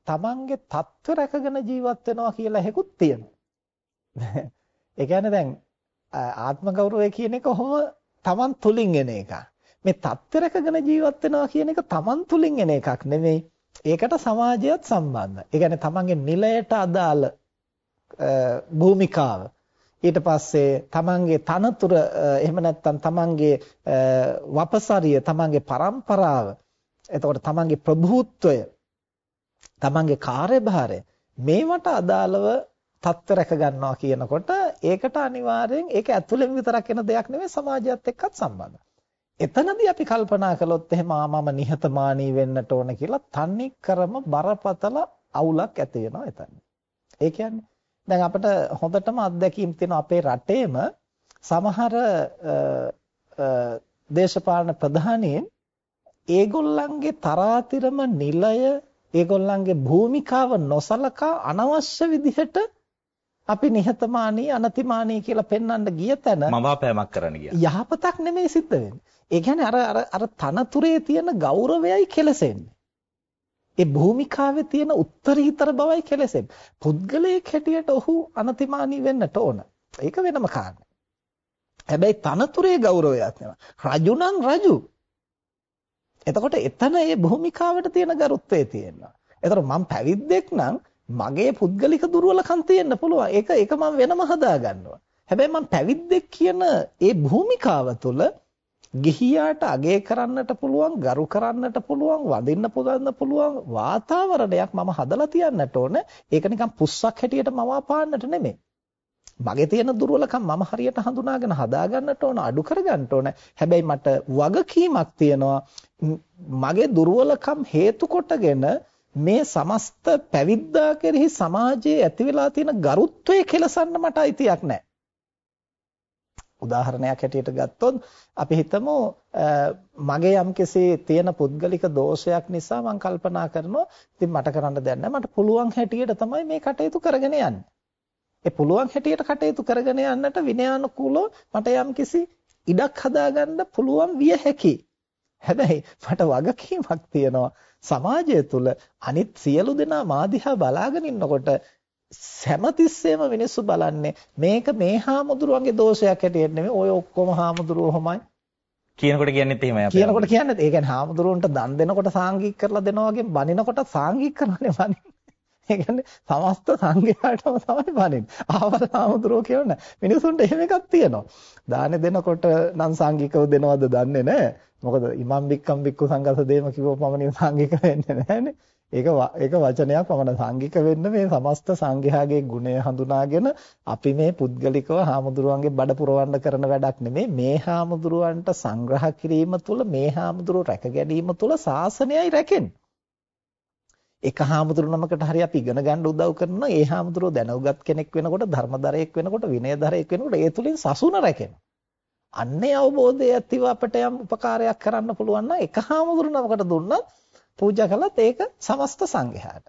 තමන්ගේ தත්ත්ව රැකගෙන ජීවත් වෙනවා කියලා එකකුත් තියෙනවා. ඒ කියන්නේ දැන් ආත්ම ගෞරවය කියන එක කොහොම Taman තුලින් එන එකක්. මේ තත්ත්වරකගෙන ජීවත් වෙනවා කියන එක Taman තුලින් එන එකක් නෙමෙයි. ඒකට සමාජයත් සම්බන්ධයි. ඒ කියන්නේ Tamanගේ නිලයට අදාළ භූමිකාව ඊට පස්සේ තමන්ගේ තනතුර එහෙම නැත්නම් තමන්ගේ වපසරිය තමන්ගේ પરම්පරාව එතකොට තමන්ගේ ප්‍රභූත්වය තමන්ගේ කාර්යභාරය මේවට අදාළව තත්ත්ව රැක ගන්නවා කියනකොට ඒකට අනිවාර්යෙන් ඒක ඇතුළෙන් විතරක් එන දෙයක් නෙවෙයි සමාජයත් එක්කත් සම්බන්ධයි. එතනදී අපි කල්පනා කළොත් එහෙම මම නිහතමානී වෙන්නට ඕන කියලා තන්නේ කරම බරපතල අවුලක් ඇති වෙනවා එතන. ඒ කියන්නේ දැන් අපිට හොඳටම අත්දැකීම් තියෙන අපේ රටේම සමහර දේශපාලන ප්‍රධානීන් ඒගොල්ලන්ගේ තරාතිරම නිලය ඒගොල්ලන්ගේ භූමිකාව නොසලකා අනවශ්‍ය විදිහට අපි නිහතමානී අනතිමානී කියලා පෙන්වන්න ගිය තැන මවාපෑමක් කරන්න ගියා. යහපතක් නෙමෙයි සිද්ධ වෙන්නේ. ඒ කියන්නේ අර අර අර තනතුරේ තියෙන ගෞරවයයි කෙලසෙන්නේ. ඒ භූමිකාවේ තියෙන උත්තරීතර බවයි කෙලසෙන්නේ. පුද්ගලයෙක් හැටියට ඔහු අනතිමානී වෙන්නට ඕන. ඒක වෙනම කාරණා. හැබැයි තනතුරේ ගෞරවයක් නෙවෙයි. රජු නම් රජු. එතකොට එතන මේ භූමිකාවට තියෙන ගරුත්වය තියෙනවා. එතකොට මම පැවිද්දෙක් නම් මගේ පුද්ගලික දුර්වලකම් තියෙන්න පුළුවන්. ඒක ඒක මම වෙනම හදා ගන්නවා. හැබැයි මම පැවිද්දෙක් කියන ඒ භූමිකාව තුළ ගිහියාට අගය කරන්නට පුළුවන්, ගරු කරන්නට පුළුවන්, වදින්න පුදන්න පුළුවන් වාතාවරණයක් මම හදලා තියන්නට ඕන. ඒක නිකන් පුස්සක් හැටියට මම පාන්නට නෙමෙයි. මගේ තියෙන දුර්වලකම් මම හරියට හඳුනාගෙන හදා ගන්නට ඕන අඩු කර ගන්නට ඕන හැබැයි මට වගකීමක් තියෙනවා මගේ දුර්වලකම් හේතු කොටගෙන මේ සමස්ත පැවිද්දා කෙරෙහි සමාජයේ ඇති වෙලා තියෙන ගරුත්වය කෙලසන්න මට අයිතියක් නැහැ. උදාහරණයක් හැටියට ගත්තොත් අපි හිතමු මගේ යම්කිසි තියෙන පුද්ගලික දෝෂයක් නිසා මම කල්පනා කරනවා ඉතින් මට කරන්න දෙයක් නැහැ මට පුළුවන් හැටියට තමයි මේ කටයුතු කරගෙන යන්නේ. ඒ පුළුවන් හැටියට කටයුතු කරගෙන යන්නට විනයානුකූලව මට යම්කිසි ඉඩක් හදාගන්න පුළුවන් විය හැකියි. හැබැයි මට වගකීමක් තියෙනවා. සමාජය තුළ අනිත් සියලු දෙනා මා දිහා බලාගෙන ඉන්නකොට හැමතිස්සෙම මිනිස්සු බලන්නේ මේක මේ හාමුදුරුවන්ගේ දෝෂයක් හැටියට නෙමෙයි. ඔය ඔක්කොම හාමුදුරුවෝ හොමයි. කියනකොට කියන්නේත් එහෙමයි අපි කියනකොට කියන්නේ ඒ කියන්නේ හාමුදුරුවන්ට දන් දෙනකොට සාංගික කරලා දෙනවා වගේ බනිනකොට සාංගික කරනනේ බනින්නේ ඒ කියන්නේ සමස්ත සංඝයාටම තමයි බණින්නේ. ආවල් ආමුදුරෝ කියන මිනිසුන්ට එහෙම එකක් තියෙනවා. දාන දෙනකොට නම් සංඝිකව දෙනවද දන්නේ නැහැ. මොකද ඉමම් බික්කම් බික්කු සංඝස දේම කිව්වොත් මම සංඝික වෙන්නේ නැහැනේ. ඒක ඒක වචනයක් පමණ සංඝික වෙන්න මේ සමස්ත සංඝයාගේ ගුණය හඳුනාගෙන අපි මේ පුද්ගලිකව හාමුදුරුවන්ගේ බඩ පුරවන්න කරන වැඩක් නෙමෙයි මේ හාමුදුරුවන්ට සංග්‍රහ කිරීම තුළ මේ හාමුදුරුව රැක ගැනීම තුළ ශාසනයයි රැකෙන්නේ එක හාමුදුරු නමකට හරි අපි ඉගෙන ගන්න උදව් කරනවා ඒ හාමුදුරුව දැනුගත් කෙනෙක් වෙනකොට ධර්මදරයෙක් වෙනකොට විනයදරයෙක් වෙනකොට ඒ තුලින් සසුන රැකෙනවා. අන්නේ අවබෝධය ඇතිව අපට යම් උපකාරයක් කරන්න පුළුවන් නම් එක හාමුදුරු නමකට දුන්නත් පූජා කළත් ඒක සමස්ත සංඝයාට.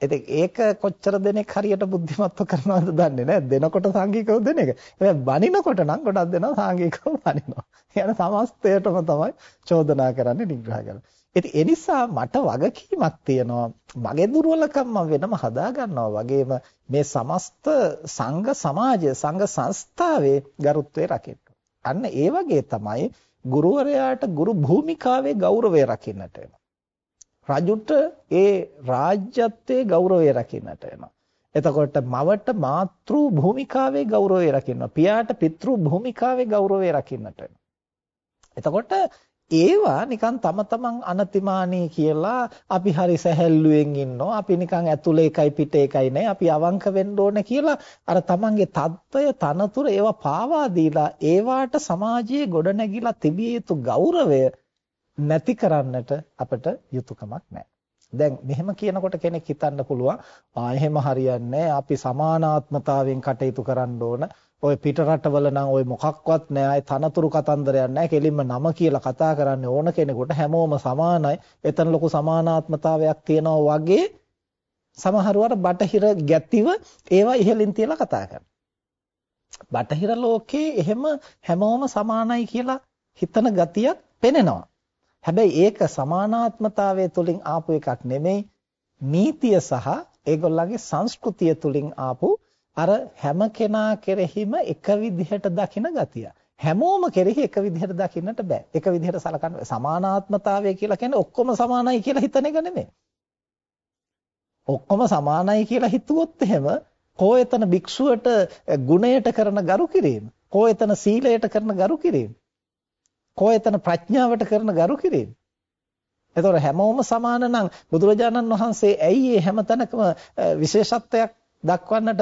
ඉතින් ඒක කොච්චර දෙනෙක් හරියට බුද්ධිමත්ව කරනවද දන්නේ නැහැ. දෙනකොට සංඝිකව දෙන එක. හැබැයි බනිනකොට නම් ගොඩක් දෙනවා සංඝිකව බනිනවා. කියන සමස්තයටම තමයි චෝදනා කරන්නේ නිග්‍රහ කරන්නේ. ඉතින් ඒ නිසා මට වගකීමක් තියෙනවා මගේ දුර්වලකම් මම වෙනම හදා ගන්නවා වගේම මේ සමස්ත සංඝ සමාජය සංඝ සංස්ථාවේ ගරුත්වය රකින්න. අන්න ඒ වගේ තමයි ගුරුවරයාට ගුරු භූමිකාවේ ගෞරවය රකින්නට රජුට ඒ රාජ්‍යත්වයේ ගෞරවය රකින්නට වෙනවා. එතකොට මවට මාතෘ භූමිකාවේ ගෞරවය රකින්නවා. පියාට පිතෘ භූමිකාවේ ගෞරවය රකින්නට වෙනවා. එතකොට ඒවා නිකන් තම තමන් අනතිමානී කියලා අපි හරි සැහැල්ලුවෙන් ඉන්නවා. අපි නිකන් ඇතුලේ එකයි පිට එකයි නෑ. අපි අවංක වෙන්න ඕනේ කියලා අර තමන්ගේ தত্ত্বය තනතුර ඒවා පාවා දීලා ඒවාට සමාජයේ ගොඩනැගිලා තිබිය යුතු ගෞරවය නැති කරන්නට අපට යුතුයකමක් නෑ. දැන් මෙහෙම කියනකොට කෙනෙක් හිතන්න පුළුවන් ආ එහෙම හරියන්නේ අපි සමානාත්මතාවයෙන් කටයුතු කරන්න ඕන ඔය පිට රටවල නම් ඔය මොකක්වත් නෑ අය තනතුරු කතන්දරයක් නෑ කෙලින්ම නම කියලා කතා කරන්න ඕන කෙනෙකුට හැමෝම සමානයි. එතන ලොකු සමානාත්මතාවයක් තියෙනවා වගේ සමහරවට බටහිර ගැතිව ඒවා ඉහළින් තියලා කතා කරනවා. බටහිර ලෝකේ එහෙම හැමෝම සමානයි කියලා හිතන ගතියක් පෙනෙනවා. හැබැයි ඒක සමානාත්මතාවය තුලින් ආපු එකක් නෙමෙයි. නීතිය සහ ඒගොල්ලන්ගේ සංස්කෘතිය තුලින් ආපු අර හැම කෙනා කෙරෙහිම එක විදිහට දකින ගතිය. හැමෝම කෙරෙහි එක විදිහට දකින්නට බෑ. එක විදිහට සලකන්න සමානාත්මතාවය කියලා කියන්නේ ඔක්කොම සමානයි කියලා හිතන එක නෙමෙයි. ඔක්කොම සමානයි කියලා හිතුවොත් එහෙම කෝයතන භික්ෂුවට ගුණයට කරන ගරු කිරීම, කෝයතන සීලයට කරන ගරු කිරීම, කෝයතන ප්‍රඥාවට කරන ගරු කිරීම. එතකොට හැමෝම සමාන නම් බුදුරජාණන් වහන්සේ ඇයි මේ හැමතැනකම විශේෂත්වයක් දක්වන්නට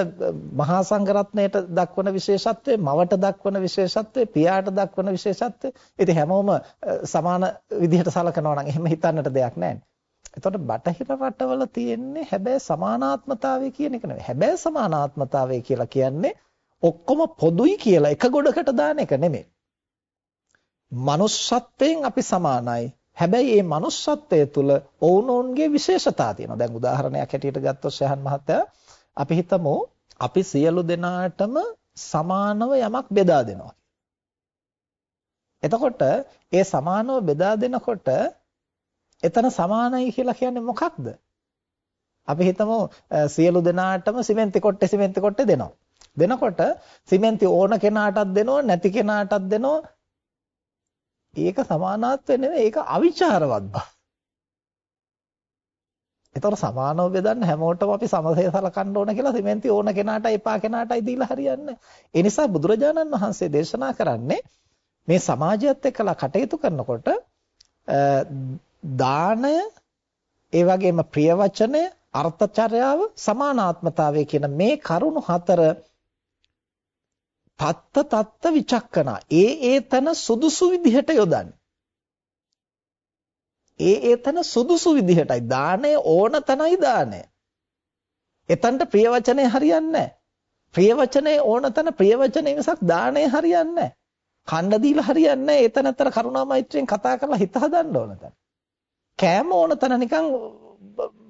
මහා සංඝරත්නයට දක්වන විශේෂත්වය, මවට දක්වන විශේෂත්වය, පියාට දක්වන විශේෂත්වය. ඉතින් හැමෝම සමාන විදිහට සලකනවා නම් එහෙම හිතන්නට දෙයක් නැහැ. එතකොට බටහිර රටවල තියෙන්නේ හැබැයි සමානාත්මතාවය කියන එක නෙවෙයි. හැබැයි සමානාත්මතාවය කියලා කියන්නේ ඔක්කොම පොදුයි කියලා එක ගොඩකට දාන එක නෙමෙයි. manussත්වයෙන් අපි සමානයි. හැබැයි මේ manussත්වය තුළ ඔවුනොවුන්ගේ විශේෂතා තියෙනවා. දැන් උදාහරණයක් හැටියට ගත්තොත් ශහන් මහත්තයා අපි හිතමු අපි සියලු දෙනාටම සමානව යමක් බෙදා දෙනවා. එතකොට ඒ සමානව බෙදා දෙනකොට එතන සමානයි කියලා කියන්නේ මොකක්ද? අපි හිතමු සියලු දෙනාටම සිමෙන්ති කොට්ටේ සිමෙන්ති කොට්ටේ දෙනවා. දෙනකොට සිමෙන්ති ඕන කෙනාටත් දෙනවා නැති කෙනාටත් දෙනවා. ඒක සමානාත්වය නෙවෙයි ඒක අවිචාරවත් බව. ඒතර සමානව බෙදන්න හැමෝටම අපි සමසේ සලකන්න ඕන කියලා සිමෙන්ති ඕන කෙනාට එපා කෙනාටයි දීලා හරියන්නේ. ඒ නිසා බුදුරජාණන් වහන්සේ දේශනා කරන්නේ මේ සමාජයත් එක්කලා කටයුතු කරනකොට දාණය ඒ වගේම ප්‍රිය වචනය අර්ථචර්යාව සමානාත්මතාවය කියන මේ කරුණු හතර තත්ත තත්ත විචක්කන ඒ ඒ තන සුදුසු විදිහට යොදන්නේ ඒ ඒ තන සුදුසු විදිහටයි. දාණය ඕන තනයි දාණය එතනට ප්‍රිය වචනේ හරියන්නේ ප්‍රිය වචනේ ඕන තන ප්‍රිය වචනේ මිසක් දාණය හරියන්නේ කණ්ඩ දීලා හරියන්නේ එතනතර කරුණා මෛත්‍රියෙන් කතා කරලා හිත හදන්න ඕන තන. කෑම ඕන තැන නිකන්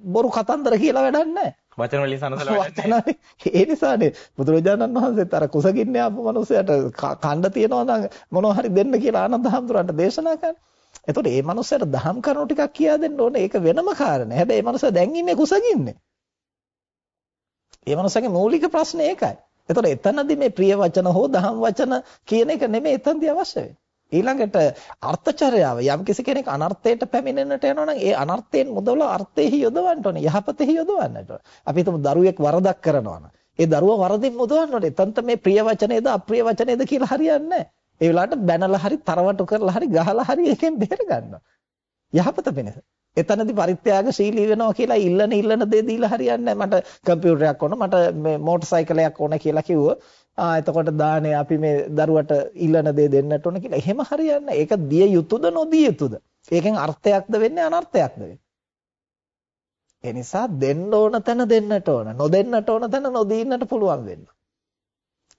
බොරු කතන්දර කියලා වැඩක් නැහැ. වචන වලින් සනසලා වැඩක් ඒ නිසානේ බුදුරජාණන් වහන්සේත් අර කුසගින්නේ ආපු මිනිසයාට කණ්ඩ තියනවා නම් මොනවා හරි දෙන්න කියලා ආනන්ද හැඳුරන්ට දේශනා කරනවා. එතකොට මේ මිනිසයාට දහම් කරුණු ටිකක් කියා දෙන්න ඕනේ. ඒක වෙනම කාරණේ. හැබැයි මේ මිනිසා දැන් ඉන්නේ කුසගින්නේ. මේ මිනිසාගේ මූලික ප්‍රශ්නේ ඒකයි. එතකොට එතනදී මේ ප්‍රිය වචන හෝ දහම් වචන කියන එක නෙමෙයි එතනදී අවශ්‍ය වෙන්නේ. ඊළඟට අර්ථචර්යාව යම් කිසි කෙනෙක් අනර්ථයට පැමිණෙන්නට යනවා නම් ඒ අනර්ථයෙන් මුදවලා අර්ථෙහි යොදවන්න ඕනේ යහපතෙහි යොදවන්නට ඕනේ. අපි හිතමු දරුවෙක් වරදක් කරනවා නම් ඒ දරුවා වරදින් මුදවන්න ඕනේ. එතනට මේ ප්‍රිය වචනේද අප්‍රිය වචනේද කියලා හරියන්නේ නැහැ. ඒ වෙලාවට බැනලා හරි තරවටු කරලා හරි ගහලා හරි එකෙන් බේර ගන්නවා. යහපත වෙනස. එතනදී පරිත්‍යාගශීලී වෙනවා කියලා ඉල්ලන ඉල්ලන දේ දීලා හරියන්නේ නැහැ. මට කම්පියුටරයක් ඕන, මට මේ මෝටර් සයිකලයක් ඕන කියලා කිව්වොත් ආ එතකොට දානේ අපි මේ දරුවට ඉල්ලන දේ දෙන්නට ඕන කියලා. එහෙම හරියන්නේ ඒක දිය යුතුයද නොදිය යුතුයද? ඒකෙන් අර්ථයක්ද වෙන්නේ අනර්ථයක්ද වෙන්නේ? ඒ නිසා දෙන්න ඕන තැන දෙන්නට ඕන. නොදෙන්නට ඕන තැන නොදීන්නට පුළුවන් වෙන්න.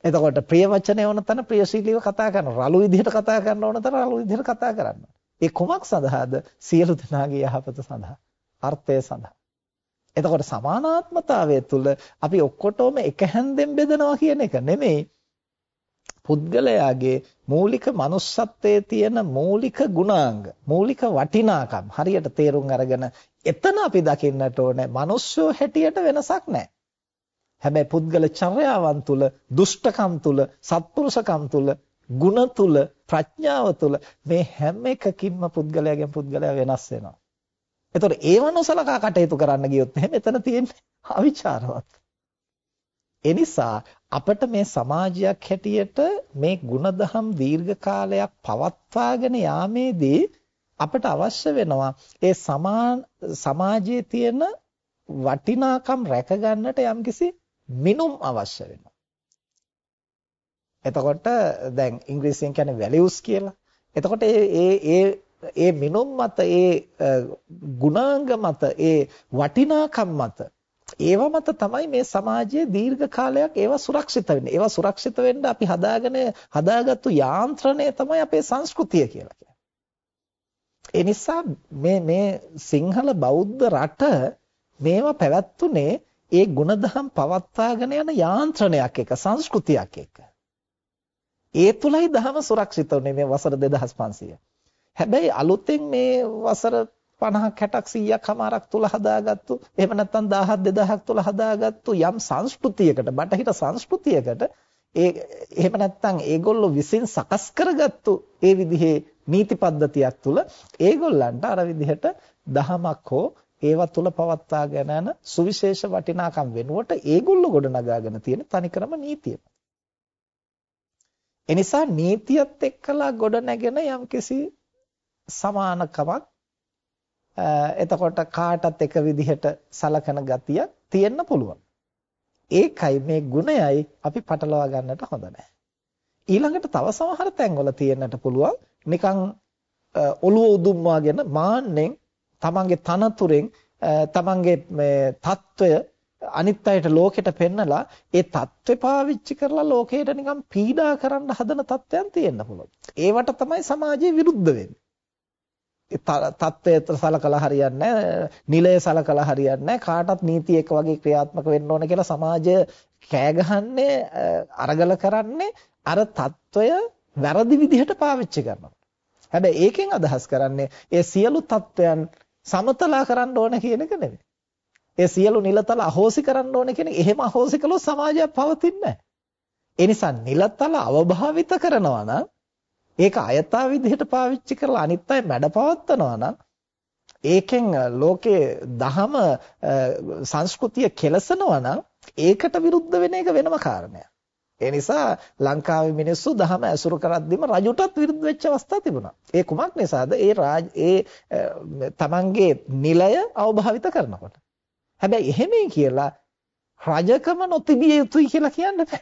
එතකොට ප්‍රිය වචනේ ඕන තැන ප්‍රියශීලීව කතා කරනවා. රළු විදිහට කතා කරන්න ඕන තැන රළු විදිහට කතා කරන්න. ඒ කුමක් සඳහාද? සියලු දෙනාගේ යහපත සඳහා. අර්ථය සඳහා. එතකොට සමානාත්මතාවය තුළ අපි ඔක්කොටම එක හැන්දෙන් බෙදනවා කියන එක නෙමෙයි පුද්ගලයාගේ මූලික manussත්වයේ තියෙන මූලික ගුණාංග මූලික වටිනාකම් හරියට තේරුම් අරගෙන එතන අපි දකින්නට ඕනේ මිනිස්සු හැටියට වෙනසක් නැහැ. හැබැයි පුද්ගල චර්යාවන් තුල, දුෂ්ටකම් තුල, සත්පුරුෂකම් තුල, ගුණ තුල, ප්‍රඥාව තුල මේ හැම එකකින්ම පුද්ගලයාගෙන් පුද්ගලයා වෙනස් වෙනවා. එතකොට ඒව නොසලකා කටයුතු කරන්න ගියොත් එහෙනම් එතන තියෙන්නේ අවිචාරවත්. ඒ නිසා අපිට මේ සමාජයක් හැටියට මේ ಗುಣධම් දීර්ඝ කාලයක් පවත්වාගෙන යාමේදී අපිට අවශ්‍ය වෙනවා ඒ සමාජයේ තියෙන වටිනාකම් රැකගන්නට යම්කිසි මිනුම් අවශ්‍ය වෙනවා. එතකොට දැන් ඉංග්‍රීසියෙන් කියන්නේ values කියලා. එතකොට ඒ ඒ ඒ ඒ මිනුම් මත ඒ ගුණාංග මත ඒ වටිනාකම් මත ඒව මත තමයි මේ සමාජයේ දීර්ඝ කාලයක් ඒවා සුරක්ෂිත වෙන්නේ. ඒවා සුරක්ෂිත වෙන්න අපි හදාගෙන හදාගත්තු යාන්ත්‍රණය තමයි අපේ සංස්කෘතිය කියලා කියන්නේ. ඒ නිසා මේ මේ සිංහල බෞද්ධ රට මේවා පැවැත්තුනේ ඒ ಗುಣධම් පවත්වාගෙන යන යාන්ත්‍රණයක් එක සංස්කෘතියක් එක්ක. ඒ තුලයි ධර්ම සුරක්ෂිත වුනේ මේ වසර 2500. හැබැයි අලුතෙන් මේ වසර 50ක් 60ක් 100ක් හමාරක් තුල හදාගත්තු එහෙම නැත්නම් 1000ක් 2000ක් තුල හදාගත්තු යම් සංස්කෘතියකට බටහිර සංස්කෘතියකට ඒ එහෙම නැත්නම් ඒගොල්ලෝ විසින් සකස් කරගත්තු ඒ විදිහේ නීති පද්ධතියක් තුල ඒගොල්ලන්ට අර විදිහට දහමක් හෝ ඒවා තුල පවත්වාගෙන යන සුවිශේෂ වටිනාකම් වෙනුවට ඒගොල්ලෝ ගොඩනගාගෙන තියෙන තනිකරම නීතිය. එනිසා නීතියත් එක්කලා ගොඩනැගෙන යම්කිසි සමානකමක් එතකොට කාටත් එක විදිහට සලකන ගතියක් තියෙන්න පුළුවන්. ඒකයි මේ ගුණයයි අපි පටලවා ගන්නට හොඳ නැහැ. ඊළඟට තව සමහර තැන්වල තියෙන්නට පුළුවන් නිකන් ඔළුව උදුම්වාගෙන මාන්නෙන් තමන්ගේ තනතුරෙන් තමන්ගේ මේ తত্ত্বය අනිත් අයට ලෝකෙට පෙන්නලා ඒ தત્ත්වය පාවිච්චි කරලා ලෝකයට නිකන් පීඩා කරන්න හදන தත්වයන් තියෙන්න පුළුවන්. ඒවට තමයි සමාජයේ විරුද්ධ වෙන්නේ. ඒ தත්ත්වයට සලකලා හරියන්නේ නැහැ. නිලය සලකලා හරියන්නේ නැහැ. කාටත් නීති එක වගේ ක්‍රියාත්මක වෙන්න ඕන කියලා සමාජය කෑ ගහන්නේ අරගල කරන්නේ අර தত্ত্বය වැරදි විදිහට පාවිච්චි කරනවා. හැබැයි ඒකෙන් අදහස් කරන්නේ ඒ සියලු தත්වයන් සමතලා කරන්න ඕන කියන එක නෙමෙයි. ඒ සියලු නිලතල අහෝසි කරන්න ඕන කියන එහෙම අහෝසි කළොත් සමාජයක් පවතින්නේ නැහැ. ඒ නිසා නිලතල අවභාවිත කරනවා නම් ඒක අයථා විදිහට පාවිච්චි කරලා අනිත් අය මැඩපවත්නවා නම් ඒකෙන් ලෝකේ දහම සංස්කෘතිය කෙලසනවා නම් ඒකට විරුද්ධ වෙන එක වෙනම කාරණයක්. ඒ නිසා ලංකාවේ මිනිස්සු දහම ඇසුරු කරද්දිම රජුටත් විරුද්ධ වෙච්ච අවස්ථා තිබුණා. ඒ කුමක් නිසාද? ඒ රාජ ඒ තමන්ගේ නිලය අවභාවිත කරනකොට. හැබැයි එහෙමයි කියලා රජකම නොතිබිය යුතුයි කියලා කියන්න බෑ.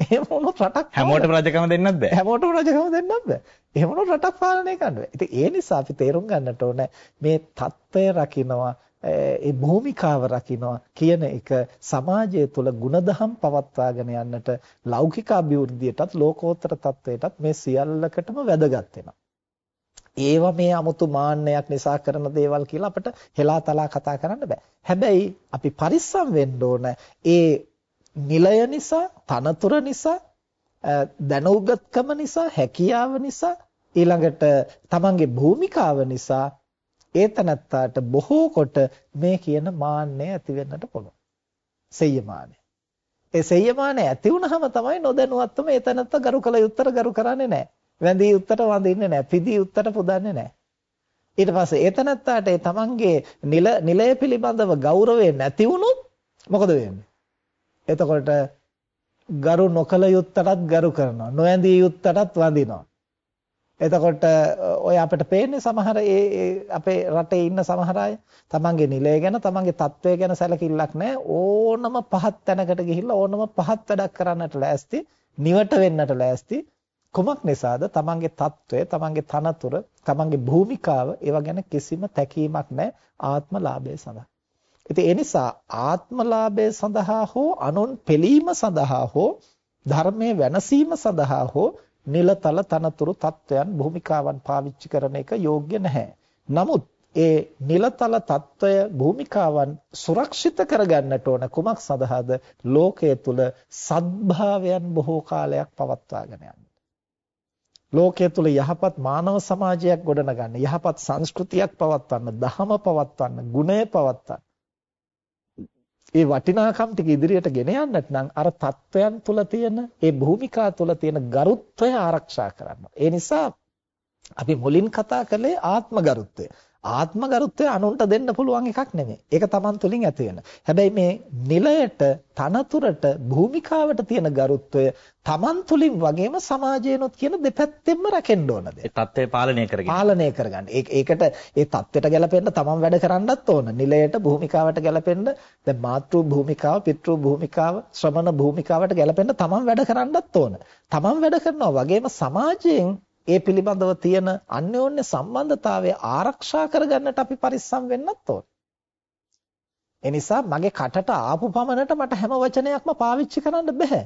එහෙම වුණොත් රටක් හැමෝටම රජකම දෙන්නත් බෑ. හැමෝටම රජකම දෙන්නත් බෑ. එහෙම වුණොත් රටක් පාලනය කරන්න බෑ. ඉතින් ඒ නිසා අපි තේරුම් ගන්නට ඕනේ මේ தත්ත්වය රකින්නවා ඒ භූමිකාව රකිනවා කියන එක සමාජය තුළ ಗುಣදහම් පවත්වාගෙන යන්නට ලෞකික අභිවෘද්ධියටත් ලෝකෝත්තර තත්වයටත් මේ සියල්ලකටම වැදගත් වෙනවා. ඒවා මේ 아무තු මාන්නයක් නිසා කරන දේවල් කියලා අපිට හෙලා තලා කතා කරන්න බෑ. හැබැයි අපි පරිස්සම් වෙන්න ඕන ඒ නිලය නිසා, තනතුර නිසා, දැනුගත්කම නිසා, හැකියාව නිසා, ඊළඟට තමන්ගේ භූමිකාව නිසා ඒ තනත්තාට බොහෝ කොට මේ කියන මාන්නය ඇති වෙන්නට පුළුවන්. සෙය්‍යමානය. ඒ සෙය්‍යමානය ඇති වුනහම තමයි නොදැනුවත්වම ඒ තනත්තා ගරු කළ යුත්තර ගරු කරන්නේ නැහැ. වැඳී උත්තර වඳින්නේ නැහැ. පිදී උත්තර පුදන්නේ නැහැ. ඊට පස්සේ ඒතනත්තාට ඒ තමන්ගේ නිල නිලය පිළිබඳව ගෞරවය නැති වුණොත් මොකද වෙන්නේ? එතකොට ගරු නොකල යුත්තටත් ගරු කරනවා. නොඇඳී යුත්තටත් වඳිනවා. එතකොට ඔය අපිට පේන්නේ සමහර ඒ අපේ රටේ ඉන්න සමහර අය තමන්ගේ නිලය ගැන තමන්ගේ තත්වය ගැන සැලකිල්ලක් නැහැ. ඕනම පහත් තැනකට ගිහිල්ලා ඕනම පහත් වැඩක් කරන්නට ලෑස්ති නිවට වෙන්නට ලෑස්ති කොමක් නිසාද? තමන්ගේ තත්වය තමන්ගේ තනතුර තමන්ගේ භූමිකාව ඒව ගැන කිසිම තැකීමක් නැහැ ආත්මලාභය සඳහා. ඉතින් ඒ නිසා ආත්මලාභය සඳහා හෝ අනුන් පෙලීම සඳහා හෝ ධර්මයේ වෙනසීම සඳහා හෝ නිලතල තනතුරු තත්වයන් භූමිකාවන් පාවිච්චි කරන එක යෝග්‍ය නැහැ. නමුත් ඒ නිලතල తত্ত্বය භූමිකාවන් සුරක්ෂිත කරගන්නට ඕන කුමක් සඳහාද ලෝකයේ තුල සද්භාවයන් බොහෝ කාලයක් පවත්වාගෙන යන්න. ලෝකයේ තුල යහපත් මානව සමාජයක් ගොඩනගන්න යහපත් සංස්කෘතියක් පවත්වන්න දහම පවත්වන්න ගුණය පවත්වන්න ඒ වටිනාකම් ටික ඉදිරියට ගෙන යන්නට නම් අර தත්වයන් තුල තියෙන, ඒ භූමිකා තුල තියෙන ගරුත්වය ආරක්ෂා කරන්න. ඒ නිසා අපි මුලින් කතා කළේ ආත්ම ගරුත්වය. ආත්ම ගරුත්වය අනුන්ට දෙන්න පුළුවන් එකක් නෙමෙයි. ඒක Taman තුලින් ඇති වෙන. හැබැයි මේ නිලයට, තනතුරට, භූමිකාවට තියෙන ගරුත්වය Taman තුලින් වගේම සමාජයනොත් කියන දෙපැත්තෙන්ම රැකෙන්න ඕනද? ඒ தත්ත්වය පාලනය කරගන්න. පාලනය කරගන්න. ඒකට ඒ தත්ත්වයට ගැලපෙන්න Taman වැඩ කරන්නත් ඕන. නිලයට, භූමිකාවට ගැලපෙන්න දැන් මාතෘ භූමිකාව, පිතෘ භූමිකාව, ශ්‍රමණ භූමිකාවට ගැලපෙන්න Taman වැඩ කරන්නත් ඕන. Taman වැඩ කරනවා වගේම සමාජයෙන් ඒ පිළිබඳව තියෙන අන්‍යෝන්‍ය සම්බන්ධතාවය ආරක්ෂා කරගන්නට අපි පරිස්සම් වෙන්නත් ඕන. ඒ නිසා මගේ කටට ආපු පමණට මට හැම වචනයක්ම පාවිච්චි කරන්න බෑ.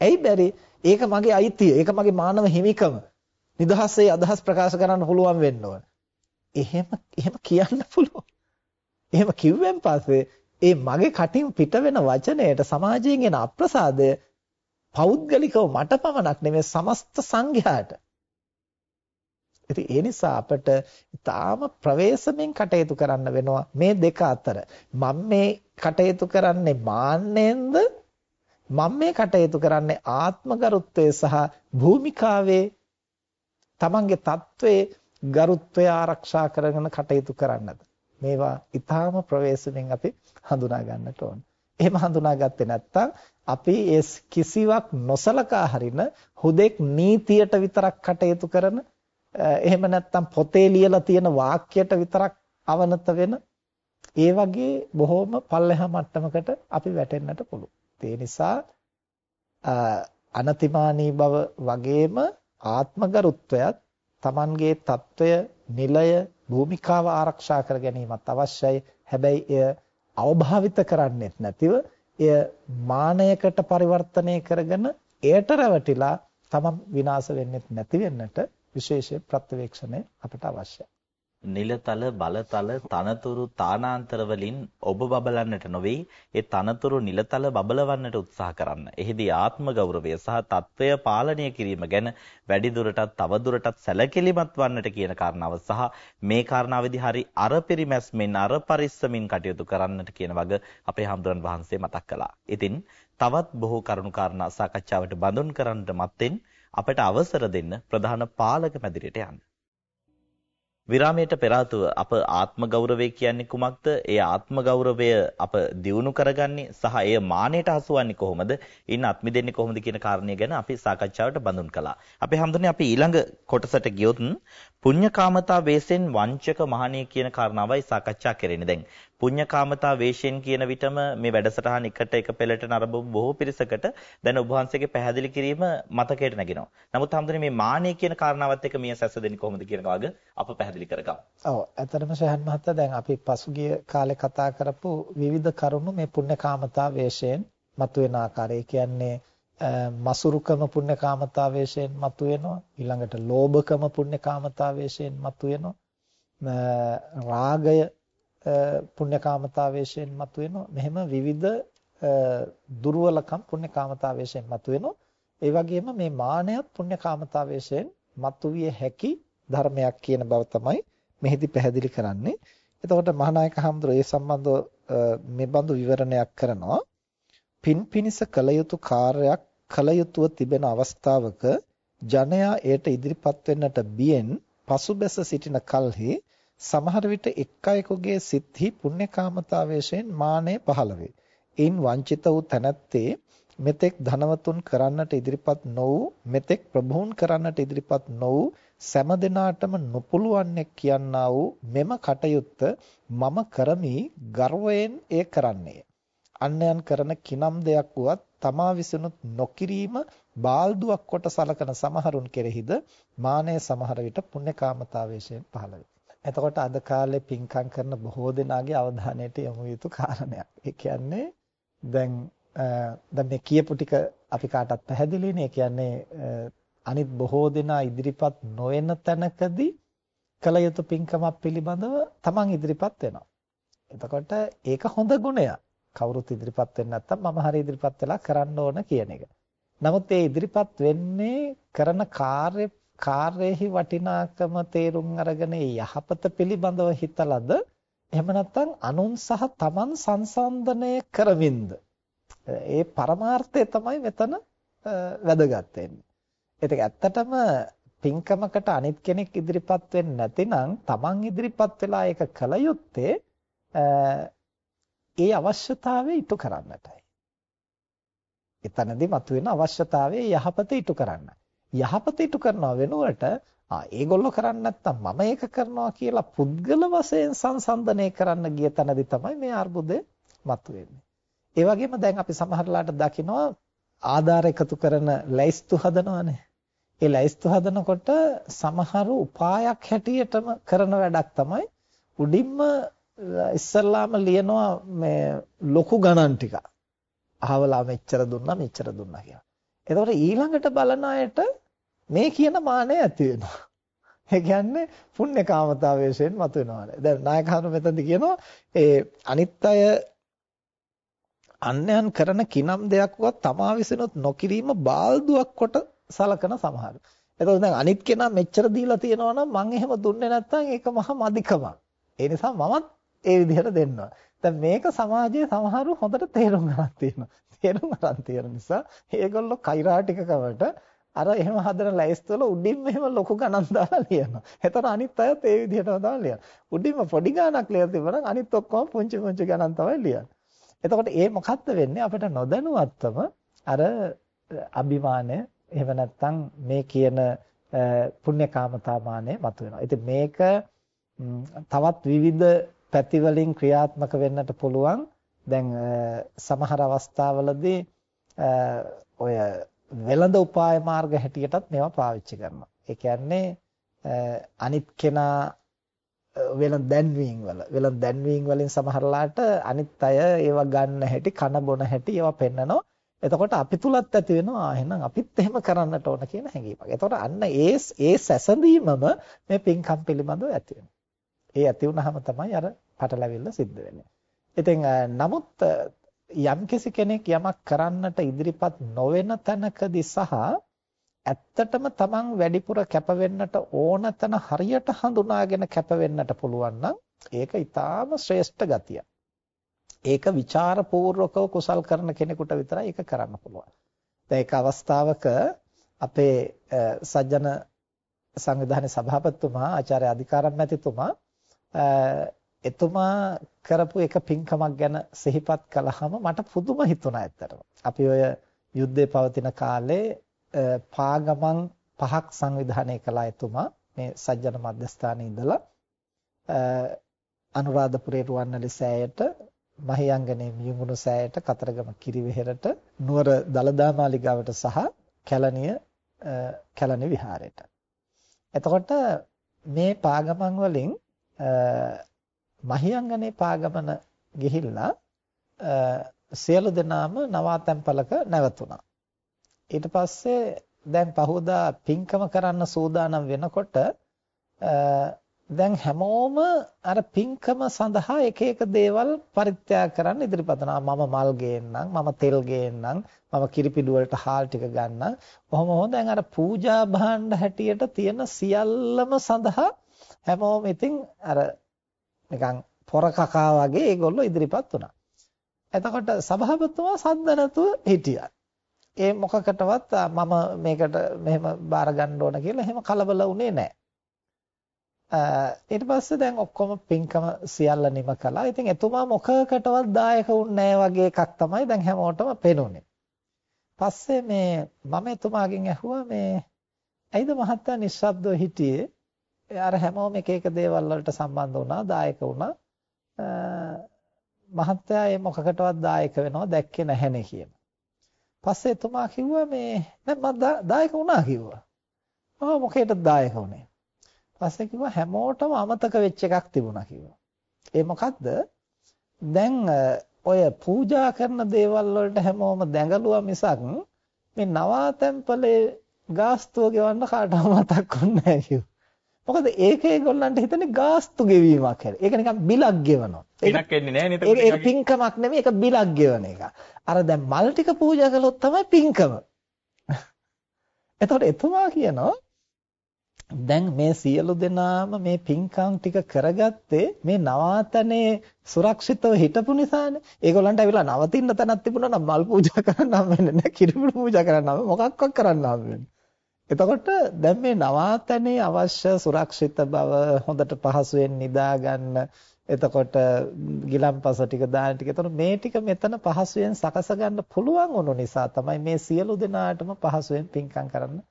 ඇයි බැරි? ඒක මගේ අයිතිය. ඒක මගේ මානව හිමිකම. නිදහසේ අදහස් ප්‍රකාශ කරන්න පුළුවන් වෙන්න ඕන. එහෙම එහෙම කියන්න පුළුවන්. එහෙම කිව්වෙන් පස්සේ ඒ මගේ කටින් පිට වෙන වචනයට සමාජයෙන් එන අප්‍රසාදය පෞද්ගලිකව මට පමණක් නෙමෙයි සමස්ත සංඝයාට ඉතින් ඒ නිසා අපිට ඊටාම ප්‍රවේශමෙන් කටයුතු කරන්න වෙනවා මේ දෙක අතර. මම මේ කටයුතු කරන්නේ මාන්නෙන්ද මම මේ කටයුතු කරන්නේ ආත්මගරුත්වය සහ භූමිකාවේ තමන්ගේ தત્ත්වයේ ගරුත්වය ආරක්ෂා කරගෙන කටයුතු කරන්නද මේවා ඊටාම ප්‍රවේශමෙන් අපි හඳුනා ගන්නට ඕන. එහෙම හඳුනාගත්තේ නැත්නම් අපි ඒ කිසිවක් නොසලකා හරින හුදෙක් නීතියට විතරක් කටයුතු කරන එහෙම නැත්නම් පොතේ ලියලා තියෙන වාක්‍යයට විතරක් අවනත වෙන ඒ වගේ බොහොම පල්ලෙහා මට්ටමකට අපි වැටෙන්නට පුළුවන්. ඒ නිසා අනතිමානී බව වගේම ආත්මගරුත්වයත් Tamanගේ తত্ত্বය, නිලය, භූමිකාව ආරක්ෂා කර ගැනීමත් අවශ්‍යයි. හැබැයි එය අවභාවිත කරන්නෙත් නැතිව එය මානයකට පරිවර්තනය කරගෙන එයට රැවටිලා තමන් විනාශ වෙන්නෙත් නැති වෙන්නට විශේෂ ප්‍රත්‍යවේක්ෂණය අපට අවශ්‍යයි. නිලතල බලතල තනතුරු තානාන්තර වලින් ඔබ බබලන්නට නොවේ ඒ තනතුරු නිලතල බබලවන්නට උත්සාහ කරන්න. එහිදී ආත්ම ගෞරවය සහ తත්වය පාලනය කිරීම ගැන වැඩි දුරටත් තව දුරටත් සැලකිලිමත් වන්නට කියන කාරණාව සහ මේ කාරණාවේදී හරි අර පරිමැස්මෙන් අර පරිස්සමින් කටයුතු කරන්නට කියන වග අපේ හම්දුරන් වහන්සේ මතක් කළා. ඉතින් තවත් බොහෝ කරුණු කාරණා සාකච්ඡාවට බඳුන් කරන්නට මත්තෙන් අපට අවසර දෙන්න ප්‍රධාන පාලක මැදිරියට යන්න. විරාමයට පෙර අප ආත්ම ගෞරවය කියන්නේ කුමක්ද? ඒ ආත්ම ගෞරවය අප දියුණු කරගන්නේ සහ එය මානෙට හසුවන්නේ කොහොමද? ඉන්න අත්මි දෙන්නේ කොහොමද කියන කාරණය ගැන අපි සාකච්ඡාවට බඳුන් කළා. අපි හැමදෙන්නේ අපි ඊළඟ කොටසට ගියොත් පුඤ්ඤකාමතා වේසෙන් වංචක මහණිය කියන කාරණාවයි සාකච්ඡා කරන්නේ. දැන් පුඤ්ඤකාමතා වේශයෙන් කියන විටම මේ වැඩසටහන එකට එක පෙළට නරඹපු බොහෝ පිරිසකට දැන් ඔබ වහන්සේගේ පැහැදිලි කිරීම මතකයට නැගෙනවා. නමුත් හැමදෙන්නේ මේ මානිය කියන කාරණාවත් එක්ක මිය සැස දෙන්නේ කොහොමද කියන කාග අප පැහැදිලි කරගමු. ඔව් ඇත්තටම ශහන් මහත්තයා දැන් අපි පසුගිය කාලේ කතා කරපු විවිධ කරුණු මේ පුඤ්ඤකාමතා වේශයෙන් මතුවෙන ආකාරය. කියන්නේ මසුරුකම පුණ්‍යකාමතා වේශයෙන් මතුවෙනවා ඊළඟට ලෝභකම පුණ්‍යකාමතා වේශයෙන් මතුවෙනවා රාගය පුණ්‍යකාමතාවේශයෙන් මතුවෙනවා. මෙහෙම විවිධ දුර්වලකම් පුණ්‍යකාමතාවේශයෙන් මතුවෙනවා. ඒ වගේම මේ මානයත් පුණ්‍යකාමතාවේශයෙන් මතුවිය හැකි ධර්මයක් කියන බව තමයි මෙහිදී පැහැදිලි කරන්නේ. එතකොට මහානායක හඳුර ඒ සම්බන්ධව මේ බඳු විවරණයක් කරනවා. පින් පිනිස කළ යුතු කාර්යයක් කළ යුතුව තිබෙන අවස්ථාවක ජනයා එයට ඉදිරිපත් වෙන්නට බියෙන් පසුබැස සිටින කල්හි සමහර විට එක් අයෙකුගේ සිත්හි පුණ්‍යකාමතාවයෙන් මානය පහළ වේ. එයින් වංචිත වූ තැනැත්තේ මෙතෙක් ධනවතුන් කරන්නට ඉදිරිපත් නො වූ මෙතෙක් ප්‍රභූන් කරන්නට ඉදිරිපත් නො වූ සෑම දිනාටම නොපුළුවන්නේ කියනා වූ මෙම කටයුත්ත මම කරමි ගර්වයෙන් එය කරන්නේ. අන්යන් කරන කිනම් දෙයක් වුවත් තමා විසිනුත් නොකිරීම බාල්දුවක් කොට සලකන සමහරුන් කෙරෙහිද මානය සමහර විට පුණ්‍යකාමතාවයෙන් පහළ වේ. එතකොට අද කාලේ පින්කම් කරන බොහෝ දෙනාගේ අවධානයට යොමු යුතු කාරණයක්. ඒ කියන්නේ දැන් දැන් මේ කියපු ටික අපි කාටත් පැහැදිලිනේ. ඒ කියන්නේ අනිත් බොහෝ දෙනා ඉදිරිපත් නොවන තැනකදී කල යුතු පින්කමක් පිළිබඳව තමන් ඉදිරිපත් වෙනවා. එතකොට ඒක හොඳ ගුණයක්. කවුරුත් ඉදිරිපත් වෙන්නේ නැත්නම් මම හරි ඉදිරිපත් වෙලා කරන්න ඕන කියන එක. නමුත් ඒ ඉදිරිපත් වෙන්නේ කරන කාර්ය කාර්යෙහි වටිනාකම තේරුම් අරගෙන යහපත පිළිබඳව හිතලද එහෙම නැත්නම් අනුන් සහ තමන් සංසන්දනය කරමින්ද ඒ පරමාර්ථය තමයි මෙතන වැදගත් වෙන්නේ. ඒක ඇත්තටම පින්කමකට අනිත් කෙනෙක් ඉදිරිපත් වෙන්නේ නැතිනම් තමන් ඉදිරිපත් වෙලා ඒක කල යුත්තේ ඒ අවශ්‍යතාවය ඉටු කරන්නටයි. එතනදී මතුවෙන අවශ්‍යතාවය යහපත ඉටු කරන්නයි. යහපත ඉටු කරනවා වෙනුවට ආ ඒගොල්ලෝ කරන්නේ නැත්තම් මම ඒක කරනවා කියලා පුද්ගල වශයෙන් සංසන්දනය කරන්න ගිය තැනදී තමයි මේ අර්බුදය මතුවෙන්නේ. ඒ වගේම දැන් අපි සමහරලාට දකිනවා ආධාර එකතු කරන ලැයිස්තු හදනවානේ. ඒ ලැයිස්තු හදනකොට සමහරු උපායක් හැටියටම කරන වැඩක් තමයි උඩින්ම ඉස්සල්ලාම ලියනවා මේ ලොකු ගණන් ටික. අහවලා මෙච්චර දුන්නා මෙච්චර දුන්නා කියලා. එතකොට ඊළඟට බලන අයට මේ කියන මානය ඇති වෙනවා. ඒ කියන්නේ පුණ්‍යකාමතාවයෙන් මතුවෙනවා. දැන් නායකහරු මෙතනදී කියනවා ඒ අනිත් අය අන්යන් කරන කිනම් දෙයක්වත් තමා විසිනුත් නොකිරීම බාල්දුවක් කොට සලකන සමහර. එතකොට දැන් අනිත් කෙනා මෙච්චර දීලා තියෙනවා නම් මං එහෙම දුන්නේ නැත්නම් ඒක මහා මදිකමක්. ඒ නිසා මමත් ඒ විදිහට දෙන්නවා. දැන් මේක සමාජයේ සමහරු හොඳට තේරුම් ගන්න තියෙනවා. තේරුම් ගන්න තියෙන නිසා ඒගොල්ලෝ කෛරාටිකකමට අර එහෙම හදන ලයිස්ට් වල උඩින්ම එහෙම ලොකු ගණන් දාලා ලියනවා. එතකොට අනිත් අයත් ඒ විදිහටම දාලා ලියනවා. උඩින්ම පොඩි ගණනක් ලියලා තිබුණා නම් අනිත් ඔක්කොම පුංචි පුංචි ගණන් තමයි ලියන්නේ. එතකොට ඒ මොකක්ද වෙන්නේ අපිට නොදැනුවත්වම අර අභිමානය එහෙම නැත්නම් මේ කියන පුණ්‍යකාමතාමානය මතුවෙනවා. ඉතින් මේක තවත් විවිධ පැති වලින් ක්‍රියාත්මක වෙන්නට පුළුවන්. දැන් සමහර අවස්ථාවලදී ඔය වෙළඳ උපාය මාර්ග හැටියටත් මේවා පාවිච්චි කරනවා. ඒ කියන්නේ අනිත් කෙනා වෙළඳ දැන්වීම් වල වෙළඳ දැන්වීම් වලින් සමහරලාට අනිත් අය ඒවා ගන්න හැටි කන බොන හැටි ඒවා පෙන්නනවා. එතකොට අපි තුලත් ඇති වෙනවා එහෙනම් අපිත් එහෙම කරන්නට ඕන කියන හැඟීමක්. එතකොට අන්න ඒ ඒ සැසඳීමම මේ පින්කම් පිළිබඳව ඇති ඒ ඇති වුනහම තමයි අර පටලැවිල්ල සිද්ධ වෙන්නේ. ඉතින් නමුත් යම්කිසි කෙනෙක් යමක් කරන්නට ඉදිරිපත් නොවන තැනකදී සහ ඇත්තටම තමන් වැඩිපුර කැප වෙන්නට ඕන තැන හරියට හඳුනාගෙන කැප වෙන්නට පුළුවන් නම් ඒක ඊටාම ශ්‍රේෂ්ඨ ගතියක්. ඒක ਵਿਚාරපූර්වකව කුසල් කරන කෙනෙකුට විතරයි ඒක කරන්න පුළුවන්. දැන් ඒක අවස්ථාවක අපේ සජ්ජන සංවිධානයේ සභාපතිතුමා ආචාර්ය අධිකාරම් මැතිතුමා එතුමා කරපු එක පින්කමක් ගැන සිහිපත් කළාම මට පුදුම හිතුණා ඇත්තටම. අපි ඔය යුද්ධේ පවතින කාලේ පාගමන් පහක් සංවිධානය කළා එතුමා මේ සජ්ජන මධ්‍යස්ථානයේ ඉඳලා අනුරාධපුරේ රුවන්වැලි සෑයට මහියංගනේ මියුගුණ සෑයට කතරගම කිරිවෙහෙරට නුවර දලදා මාලිගාවට සහ කැලණිය කැලණි විහාරයට. එතකොට මේ පාගමන් වලින් මහියංගනේ පාගමන ගිහිල්ලා සියලු දෙනාම නවාතැන්පලක නැවතුණා. ඊට පස්සේ දැන් පහුදා පින්කම කරන්න සූදානම් වෙනකොට දැන් හැමෝම අර පින්කම සඳහා එක එක දේවල් පරිත්‍යාග කරන්න ඉදිරිපත් කරනවා. මම මල් ගේන්නම්, මම තෙල් ගේන්නම්, මම කිරිපිඩු වලට හාල් ටික ගන්නම්. කොහොම හෝ දැන් අර පූජා භාණ්ඩ හැටියට තියෙන සියල්ලම සඳහා හැමෝම ඉතින් අර නිකන් පොර කකා වගේ ඒගොල්ලෝ ඉදිරිපත් වුණා. එතකොට සභාපතිතුමා සද්ද නැතුව හිටියා. ඒ මොකකටවත් මම මේකට මෙහෙම බාර ගන්න ඕන කියලා එහෙම කලබල වුණේ නැහැ. ඊට පස්සේ දැන් ඔක්කොම පින්කම සියල්ල නිම කළා. ඉතින් එතුමා මොකකටවත් දායක වුණේ වගේ එකක් තමයි දැන් හැමෝටම පේනුනේ. පස්සේ මේ මම එතුමාගෙන් ඇහුවා මේ ඇයිද මහත්තයා නිශ්ශබ්දව හිටියේ? අර හැමෝම එක එක දේවල් වලට සම්බන්ධ වුණා, දායක වුණා. මහත්තයා මේ මොකකටවත් දායක වෙනව දැක්කේ නැහැනේ කියන. පස්සේ එතුමා කිව්වා මේ දැන් මම දායක වුණා කිව්වා. ආ මොකේටද දායක වුනේ? පස්සේ කිව්වා හැමෝටම අමතක වෙච්ච එකක් තිබුණා කිව්වා. ඒ මොකද්ද? දැන් ඔය පූජා කරන දේවල් වලට හැමෝම දැඟලුවා මිසක් මේ නවාතැන්පලේ ගාස්තුව ගෙවන්න කාටවත් මතක් වුණේ නැහැ කිව්වා. මොකද ඒක ඒගොල්ලන්ට හිතන්නේ ගාස්තු ගෙවීමක් හැර. ඒක නිකන් බිලක් ගෙවනවා. පිනක් එන්නේ නැහැ නේද? ඒක පින්කමක් නෙමෙයි ඒක බිලක් ගෙවන එක. අර දැන් මල් ටික පූජා කළොත් තමයි පින්කම. එතකොට එතුමා කියනවා දැන් මේ සියලු දෙනාම මේ පින්කම් ටික කරගත්තේ මේ නවාතනේ සුරක්ෂිතව හිටපු නිසානේ. ඒගොල්ලන්ට ඇවිල්ලා නවතින්න තැනක් තිබුණා නම් මල් පූජා කරන්න හම් වෙන්නේ නැහැ. කිරිමුළු පූජා කරන්න හම් මොකක්වත් කරන්න හම් වෙන්නේ. එතකොට දැන් මේ නවාතැනේ අවශ්‍ය සුරක්ෂිත බව හොඳට පහසුවෙන් නිදා ගන්න එතකොට ගිලම්පස ටික දාන ටික එතකොට මේ ටික මෙතන පහසුවෙන් සකස ගන්න පුළුවන් වුණු නිසා තමයි මේ සියලු දෙනාටම පහසුවෙන් පින්කම් කරන්න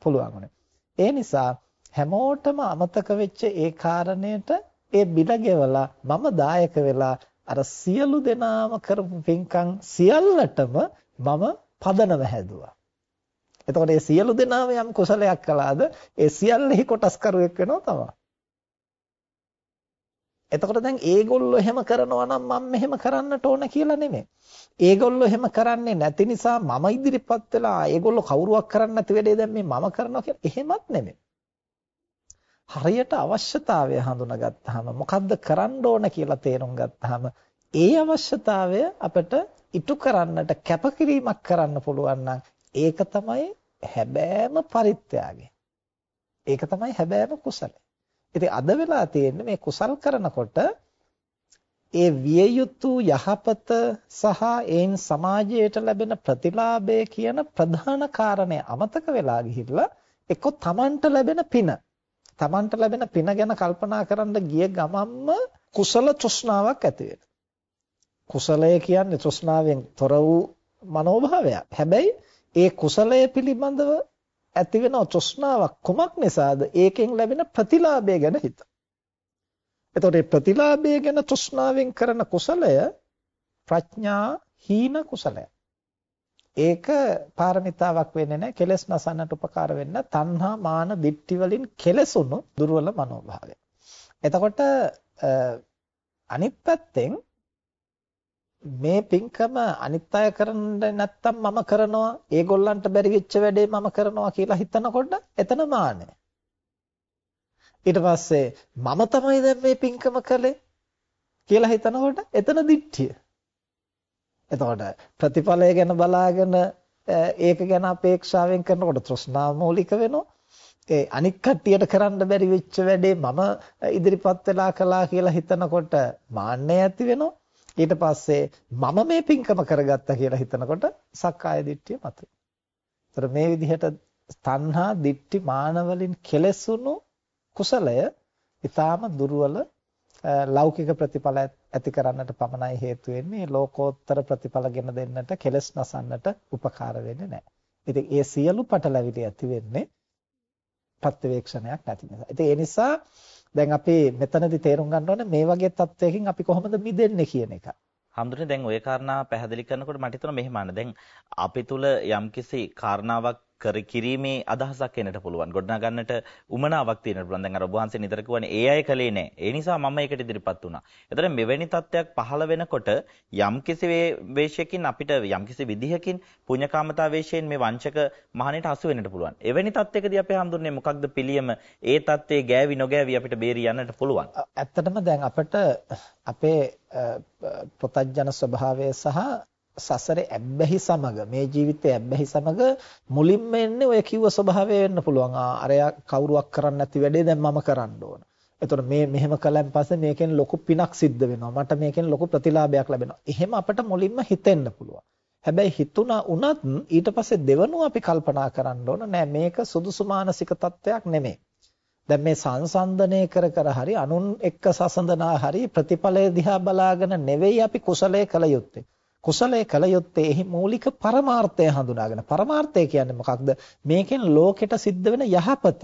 පුළුවන් වුනේ. ඒ නිසා හැමෝටම අමතක වෙච්ච ඒ කාරණයට ඒ බිල ගෙවලා මම දායක වෙලා අර සියලු දෙනාම කරපු පින්කම් සියල්ලටම මම පදනම හැදුවා. එතකොට මේ සියලු දෙනාම යම් කුසලයක් කළාද ඒ සියල්ලෙහි කොටස්කරුවෙක් වෙනවා තමයි. එතකොට දැන් ඒගොල්ලෝ එහෙම කරනවා නම් මම මෙහෙම කරන්නට ඕන කියලා නෙමෙයි. ඒගොල්ලෝ එහෙම කරන්නේ නැති නිසා මම ඉදිරිපත් වෙලා ඒගොල්ලෝ කවුරුවක් කරන්නේ නැති වෙලේ දැන් මේ මම කරනවා කියලා එහෙමත් නෙමෙයි. හරියට අවශ්‍යතාවය හඳුනාගත්තාම මොකද්ද කරන්න ඕන කියලා තේරුම් ගත්තාම ඒ අවශ්‍යතාවය අපිට ඉටු කරන්නට කැපකිරීමක් කරන්න පුළුවන් නම් ඒක තමයි හැබෑම පරිත්‍යාගය. ඒක තමයි හැබෑම කුසලය. ඉතින් අද වෙලා තියෙන්නේ මේ කුසල් කරනකොට ඒ විය යුතු යහපත සහ ඒන් සමාජයට ලැබෙන ප්‍රතිලාභය කියන ප්‍රධාන කාරණය අමතක වෙලා ගිහිල්ලා එක්ක තමන්ට ලැබෙන පින තමන්ට ලැබෙන පින ගැන කල්පනා කරන්න ගිය ගමන්ම කුසල තෘෂ්ණාවක් ඇති වෙනවා. කුසලය කියන්නේ තෘෂ්ණාවෙන් තොර වූ මනෝභාවයක්. හැබැයි ඒ කුසලය පිළිබඳව ඇති වෙන තෘෂ්ණාවක් කුමක් නිසාද? ඒකෙන් ලැබෙන ප්‍රතිලාභය ගැන හිත. එතකොට මේ ප්‍රතිලාභය ගැන තෘෂ්ණාවෙන් කරන කුසලය ප්‍රඥා හීන කුසලයක්. ඒක පාරමිතාවක් වෙන්නේ නැහැ. කෙලස් නසන්නට උපකාර වෙන්න තණ්හා මාන දිට්ටි වලින් කෙලසුණු දුර්වල මනෝභාවය. එතකොට අනිත් පැත්තෙන් මේ පින්කම අනිත් අය කරන්නේ නැත්තම් මම කරනවා. ඒගොල්ලන්ට බැරි වෙච්ච වැඩේ මම කරනවා කියලා හිතනකොට එතන මානය ඊට පස්සේ මම තමයි දැන් මේ පින්කම කළේ කියලා හිතනකොට එතන දිට්ඨිය. එතකොට ප්‍රතිඵලය ගැන බලාගෙන ඒක ගැන අපේක්ෂාවෙන් කරනකොට තෘෂ්ණා මූලික වෙනවා. ඒ අනික් කට්ටියට කරන්න බැරි වෙච්ච වැඩේ මම ඉදිරිපත් වෙලා කළා කියලා හිතනකොට මාන්නය ඇති වෙනවා. ඊට පස්සේ මම මේ පින්කම කරගත්තා කියලා හිතනකොට සක්කාය දිට්ඨිය මතුවේ. ඒතර මේ විදිහට තණ්හා දිට්ඨි මාන වලින් කෙලසුණු කුසලය ඊටාම දුර්වල ලෞකික ප්‍රතිඵල ඇති කරන්නට පමණයි හේතු වෙන්නේ ලෝකෝත්තර ප්‍රතිඵල ගෙන දෙන්නට කෙලස් නසන්නට උපකාර වෙන්නේ නැහැ. ඉතින් ඒ සියලු පටලැවිලි ඇති වෙන්නේ ප්‍රත්‍යවේක්ෂණයක් නැති නිසා. ඉතින් ඒ නිසා දැන් අපි මෙතනදී තේරුම් ගන්න ඕනේ මේ වගේ තත්වයකින් අපි කොහොමද මිදෙන්නේ කියන එක. හඳුනේ දැන් ওই කාරණා පැහැදිලි කරනකොට මට හිතුණා මෙහෙම අන්න දැන් අපි තුල යම්කිසි කාරණාවක් කර කිරීමේ අදහසක් එන්නට පුළුවන්. ගොඩනගා ගන්නට උමනාවක් තියෙන්න පුළුවන්. දැන් අර ඔබ වහන්සේ නිතර කියවනේ ඒ අය කලේ නෑ. ඒ නිසා මම ඒකට ඉදිරිපත් වුණා. එතකොට මෙවැනි තත්ත්වයක් පහළ වෙනකොට යම්කිසි වේශයකින් අපිට යම්කිසි විදිහකින් පුණ්‍යකාමතා වේශයෙන් මේ වංචක මහණයට හසු වෙන්නට පුළුවන්. එවැනි තත්ත්වයකදී අපි හඳුන්නේ මොකක්ද පිළියම ඒ තත්ත්වයේ ගෑවි නොගෑවි අපිට බේරී යන්නට පුළුවන්. ඇත්තටම දැන් අපිට අපේ ප්‍රතඥ ස්වභාවය සහ සසරේ ඇබ්බැහි සමග මේ ජීවිතයේ ඇබ්බැහි සමග මුලින්ම එන්නේ ඔය කිව්ව ස්වභාවය වෙන්න පුළුවන්. ආ අරයා කවුරුවක් කරන්නේ නැති වැඩේ දැන් මම කරන්න ඕන. එතකොට මේ මෙහෙම කලන් පස්සේ මේකෙන් ලොකු පිනක් සිද්ධ වෙනවා. මට මේකෙන් ලොකු ප්‍රතිලාභයක් ලැබෙනවා. එහෙම අපිට මුලින්ම හිතෙන්න පුළුවන්. හැබැයි හිතුණා උනත් ඊට පස්සේ දෙවනුව අපි කල්පනා කරන්න ඕන නෑ මේක සුදුසු මානසික තත්වයක් නෙමෙයි. දැන් මේ සංසන්දනය කර කර හරි අනුන් එක්ක සසඳනා හරි ප්‍රතිඵලය දිහා බලාගෙන නෙවෙයි අපි කුසලයේ කළ යුත්තේ. කුසලයේ කල යුත්තේ එහි මූලික පරමාර්ථය හඳුනාගෙන. පරමාර්ථය කියන්නේ මොකක්ද? මේකෙන් ලෝකෙට සිද්ධ වෙන යහපත.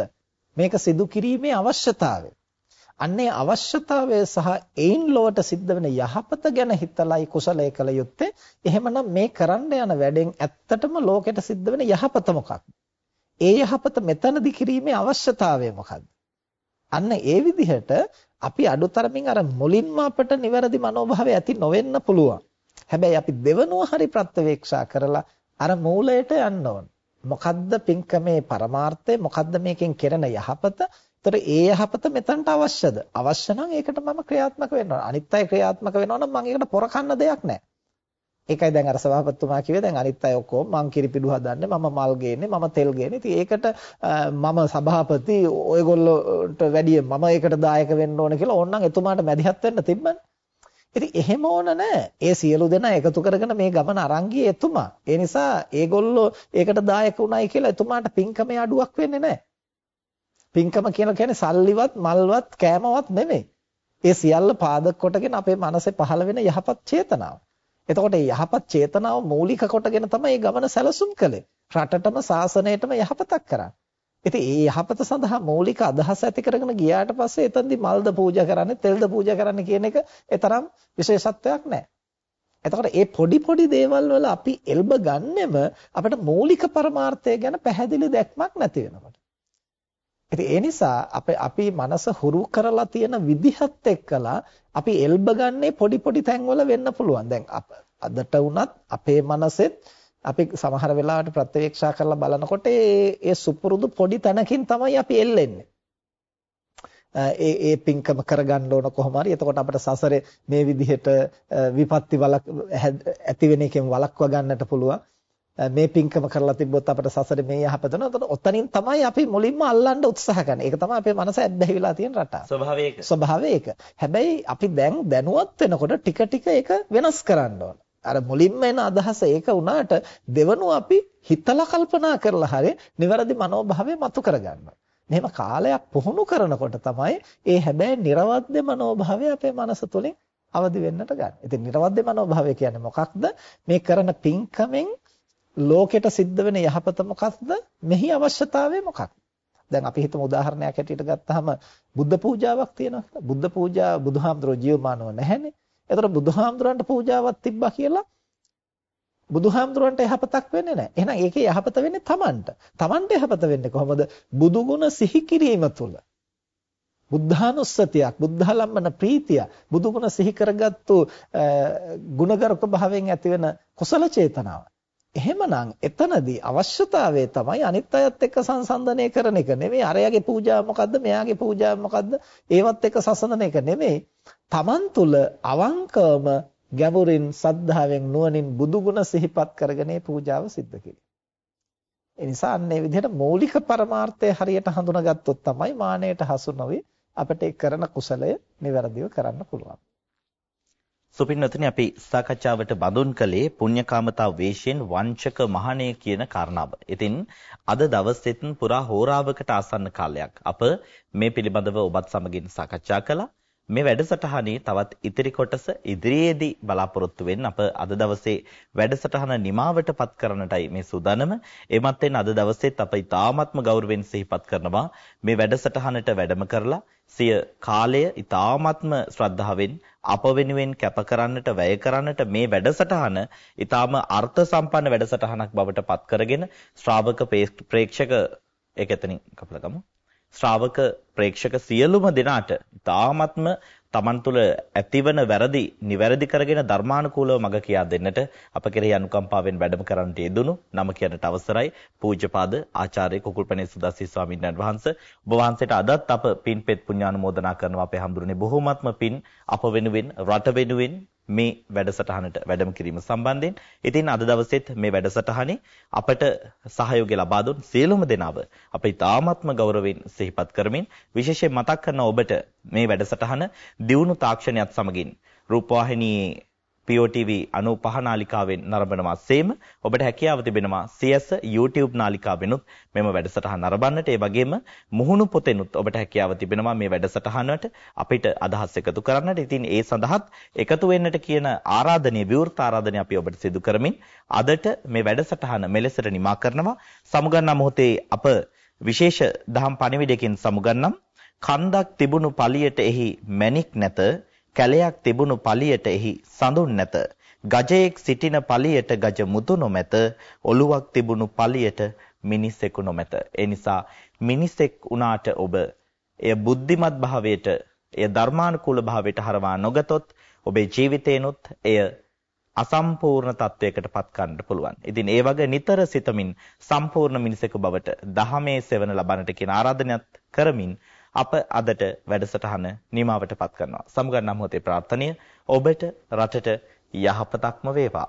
මේක සිදු කිරීමේ අවශ්‍යතාවය. අන්නේ අවශ්‍යතාවය සහ ඒන් ලොවට සිද්ධ වෙන යහපත ගැන හිතලයි කුසලයේ කල යුත්තේ. එහෙමනම් මේ කරන්න යන වැඩෙන් ඇත්තටම ලෝකෙට සිද්ධ වෙන යහපත මොකක්ද? ඒ යහපත මෙතනදි කිරීමේ අවශ්‍යතාවය මොකක්ද? අන්න ඒ විදිහට අපි අඩුතරමින් අර මුලින්ම අපට නිවැරදි මනෝභාවය ඇති නොවෙන්න පුළුවන්. හැබැයි අපි දෙවනුව හරි ප්‍රත්‍යවේක්ෂා කරලා අර මූලයට යන්න ඕන. මොකද්ද පින්කමේ පරමාර්ථය? මොකද්ද මේකෙන් කෙරෙන යහපත? ඒතර ඒ යහපත මෙතනට අවශ්‍යද? අවශ්‍ය නම් ඒකට මම ක්‍රියාත්මක වෙන්න ඕන. අනිත් අය ක්‍රියාත්මක වෙනවා නම් මම ඒකට පොර කන්න දෙයක් නැහැ. ඒකයි දැන් අර සභාපතිතුමා කිව්වේ දැන් අනිත් අය ඔක්කොම මං කිරිපිඩු හදන්නේ මම මල් ගේන්නේ මම තෙල් ගේන්නේ. ඉතින් ඒකට මම සභාපති ඔයගොල්ලෝට වැඩිය මම ඒකට දායක වෙන්න ඕන කියලා ඕනනම් එතුමාට මැදිහත් වෙන්න තිබ්බනේ. ඉතින් එහෙම ඕන නැහැ. ඒ සියලු දෙනා එකතු කරගෙන මේ ගමන අරන් ගියේ එතුමා. ඒ නිසා ඒගොල්ලෝ ඒකට දායක වුණයි කියලා එතුමාට පින්කමේ අඩුවක් වෙන්නේ නැහැ. පින්කම කියලා කියන්නේ සල්ලිවත් මල්වත් කෑමවත් නෙමෙයි. ඒ සියල්ල පාදක කොටගෙන අපේ මනසේ පහළ වෙන යහපත් චේතනාව. එතකොට මේ යහපත් චේතනාව මූලික කොටගෙන තමයි මේ ගමන සැලසුම් කළේ. රටටම සාසනයටම යහපතක් කරන්නේ. ඉතින් ඒ යහපත සඳහා මූලික අදහස ඇති කරගෙන ගියාට පස්සේ එතනදි මල්ද පූජා කරන්නේ තෙල්ද පූජා කරන්නේ කියන එක ඒතරම් විශේෂත්වයක් නැහැ. එතකොට මේ පොඩි පොඩි දේවල් වල අපි එල්බ ගන්නෙම අපිට මූලික පරමාර්ථය ගැන පැහැදිලි දැක්මක් නැති වෙනකොට. ඉතින් ඒ නිසා අපි අපි මනස හුරු කරලා තියෙන විදිහත් එක්කලා අපි එල්බ ගන්නේ පොඩි පොඩි තැන්වල වෙන්න පුළුවන්. දැන් අදට වුණත් අපේ මනසෙත් අපි සමහර වෙලාවට ප්‍රත්‍යක්ෂා කරලා බලනකොට ඒ ඒ සුපුරුදු පොඩි තැනකින් තමයි අපි එල්ලෙන්නේ. ඒ ඒ පින්කම කරගන්න ඕන කොහොම හරි. එතකොට අපිට සසරේ මේ විදිහට විපත්ති වලක් ඇති වෙන එකෙන් වළක්වා ගන්නට පුළුවන්. මේ පින්කම කරලා තිබ්බොත් අපිට සසරේ මේ යහපත වෙනවා. ඔතනින් තමයි අපි මුලින්ම අල්ලන්න උත්සාහ කරන්නේ. ඒක තමයි අපේ මනස ඇබ්බැහි වෙලා තියෙන රටාව. ස්වභාවය ඒක. ස්වභාවය ඒක. හැබැයි අපි දැන් දැනුවත් වෙනකොට ටික ටික ඒක වෙනස් කරන්න ඕන. අර මුලින්ම එන අදහස ඒක වුණාට දෙවනුව අපි හිතලා කල්පනා කරලා හරිය නිවැරදි මනෝභාවය මතු කරගන්නවා. මෙහෙම කාලයක් පුහුණු කරනකොට තමයි ඒ හැබැයි නිර්වද්‍ය මනෝභාවය අපේ මනස තුලින් අවදි වෙන්නට ගන්න. ඉතින් නිර්වද්‍ය මනෝභාවය කියන්නේ මොකක්ද? මේ කරන පින්කමෙන් ලෝකෙට සිද්ධ වෙන යහපත මොකක්ද? මෙහි අවශ්‍යතාවය මොකක්ද? දැන් අපි හිතමු උදාහරණයක් හැටියට ගත්තාම බුද්ධ පූජාවක් තියෙනවා. බුද්ධ පූජා බුදුහාමුදුරුවෝ ජීවමානව නැහැනේ. එතකොට බුදුහාමුදුරන්ට පූජාවක් තිබ්බා කියලා බුදුහාමුදුරන්ට යහපතක් වෙන්නේ නැහැ. එහෙනම් ඒකේ යහපත වෙන්නේ Tamanට. Tamanට යහපත වෙන්නේ කොහොමද? බුදුගුණ සිහි කිරීම තුළ. බුද්ධානුස්සතියක්, බුද්ධාලම්මන ප්‍රීතිය, බුදුගුණ සිහි කරගත්තු ගුණගරුක භාවයෙන් ඇතිවෙන කුසල චේතනාව. එහෙමනම් එතනදී අවශ්‍යතාවය තමයි අනිත් අයත් එක්ක සංසන්දනය කරන එක නෙමෙයි අරයාගේ පූජාව මොකද්ද මෙයාගේ පූජාව මොකද්ද ඒවත් එක්ක සසඳන එක නෙමෙයි Taman තුල අවංකවම ගැඹුරින් සද්ධාවෙන් නුවණින් බුදුගුණ සිහිපත් කරගෙන පූජාව සිද්ධ කිරීම. ඒ නිසා අන්නේ විදිහට මූලික පරමාර්ථය හරියට හඳුනාගත්තොත් තමයි මානයට හසු නොවි අපිට කරන කුසලය નિවරදිව කරන්න පුළුවන්. සුපින්නතුනි අපි සාකච්ඡාවට බඳුන් කළේ පුණ්‍යකාමතා වේශයෙන් වංචක මහණේ කියන කාරණාව. ඉතින් අද දවසෙත් පුරා හෝරාවකට ආසන්න කාලයක් අප මේ පිළිබඳව ඔබත් සමගින් සාකච්ඡා කළා. මේ වැඩසටහනේ තවත් ඉතිරි කොටස ඉදිරියේදී බලාපොරොත්තු වෙන්න අප අද දවසේ වැඩසටහන නිමාවටපත් කරන්නටයි මේ සූදානම. එමත් වෙන අද දවසේත් අප ඉතාමත්ම ගෞරවයෙන් සිහිපත් කරනවා මේ වැඩසටහනට වැඩම කරලා සිය කාලය ඉතාමත්ම ශ්‍රද්ධාවෙන් අප වෙනුවෙන් කැප කරන්නට වැය කරන්නට මේ වැඩසටහන ඊටාම අර්ථ සම්පන්න වැඩසටහනක් බවට පත් කරගෙන ශ්‍රාවක ප්‍රේක්ෂක ඒක එතනින් කපලා ගමු. ශ්‍රාවක ප්‍රේක්ෂක සියලුම දෙනාට තාමත්ම Taman තුල ඇතිවන වැරදි නිවැරදි කරගෙන ධර්මානුකූලව මඟ කියා දෙන්නට අප කෙරෙහි අනුකම්පාවෙන් වැඩම කරන්නට යෙදුණු නම කියන්නට අවසරයි පූජ්‍යපාද ආචාර්ය කුකුල්පනේ සුදස්සී ස්වාමීන් වහන්සේ. ඔබ වහන්සේට අදත් අප පින්පෙත් පුණ්‍යානුමෝදනා කරනවා අපේ හැඳුරුනේ. බොහෝමත්ම පින් අප වෙනුවෙන් රට වෙනුවෙන් මේ වැඩසටහනට වැඩම කිරීම සම්බන්ධයෙන්. ඉතින් අද දවසෙත් මේ වැඩසටහනේ අපට සහයෝගය ලබා දුන් සියලුම දෙනාව අපි තාමත්ම ගෞරවයෙන් සිහිපත් කරමින් විශේෂයෙන් මතක් කරන ඔබට මේ වැඩසටහන දියුණු තාක්ෂණයත් සමගින් රූපවාහිනියේ POTV 95 නාලිකාවෙන් නරඹනවා සේම ඔබට හැකියාව තිබෙනවා CS YouTube නාලිකාවෙනුත් මෙම වැඩසටහන නරඹන්නට ඒ වගේම මුහුණු පොතෙනුත් ඔබට හැකියාව තිබෙනවා මේ වැඩසටහනට අපිට අදහස් එකතු කරන්නට. ඉතින් ඒ සඳහාත් එකතු වෙන්නට කියන ආරාධනීය විවෘත ආරාධනය අපි ඔබට සිදු කරමින් අදට මේ වැඩසටහන මෙලෙසට නිමා කරනවා. සමුගන්නා මොහොතේ අප විශේෂ දහම් පණිවිඩයකින් සමුගන්නම්. කන්දක් තිබුණු පළියට එහි මැණික් නැත කැලයක් තිබුණු පළියට එහි සඳුන් නැත. ගජයෙක් සිටින පළියට ගජ මුතු නොමැත. ඔලුවක් තිබුණු පළියට මිනිසෙකු නොමැත. ඒ නිසා මිනිසෙක් වුණාට ඔබ එය බුද්ධිමත් භාවයට, එය ධර්මානුකූල භාවයට හරවා නොගතොත් ඔබේ ජීවිතේනොත් එය අසම්පූර්ණ තත්වයකට පත් කරන්න පුළුවන්. ඉතින් ඒ වගේ නිතර සිතමින් සම්පූර්ණ මිනිසෙකු බවට දහමේ සෙවන ලබන්නට කියන ආරාධනයත් කරමින් අප අදට වැඩසටහන නිමාවටපත් කරනවා. සමුගන්නම් මොහොතේ ප්‍රාර්ථනීය ඔබට රටට යහපතක්ම වේවා.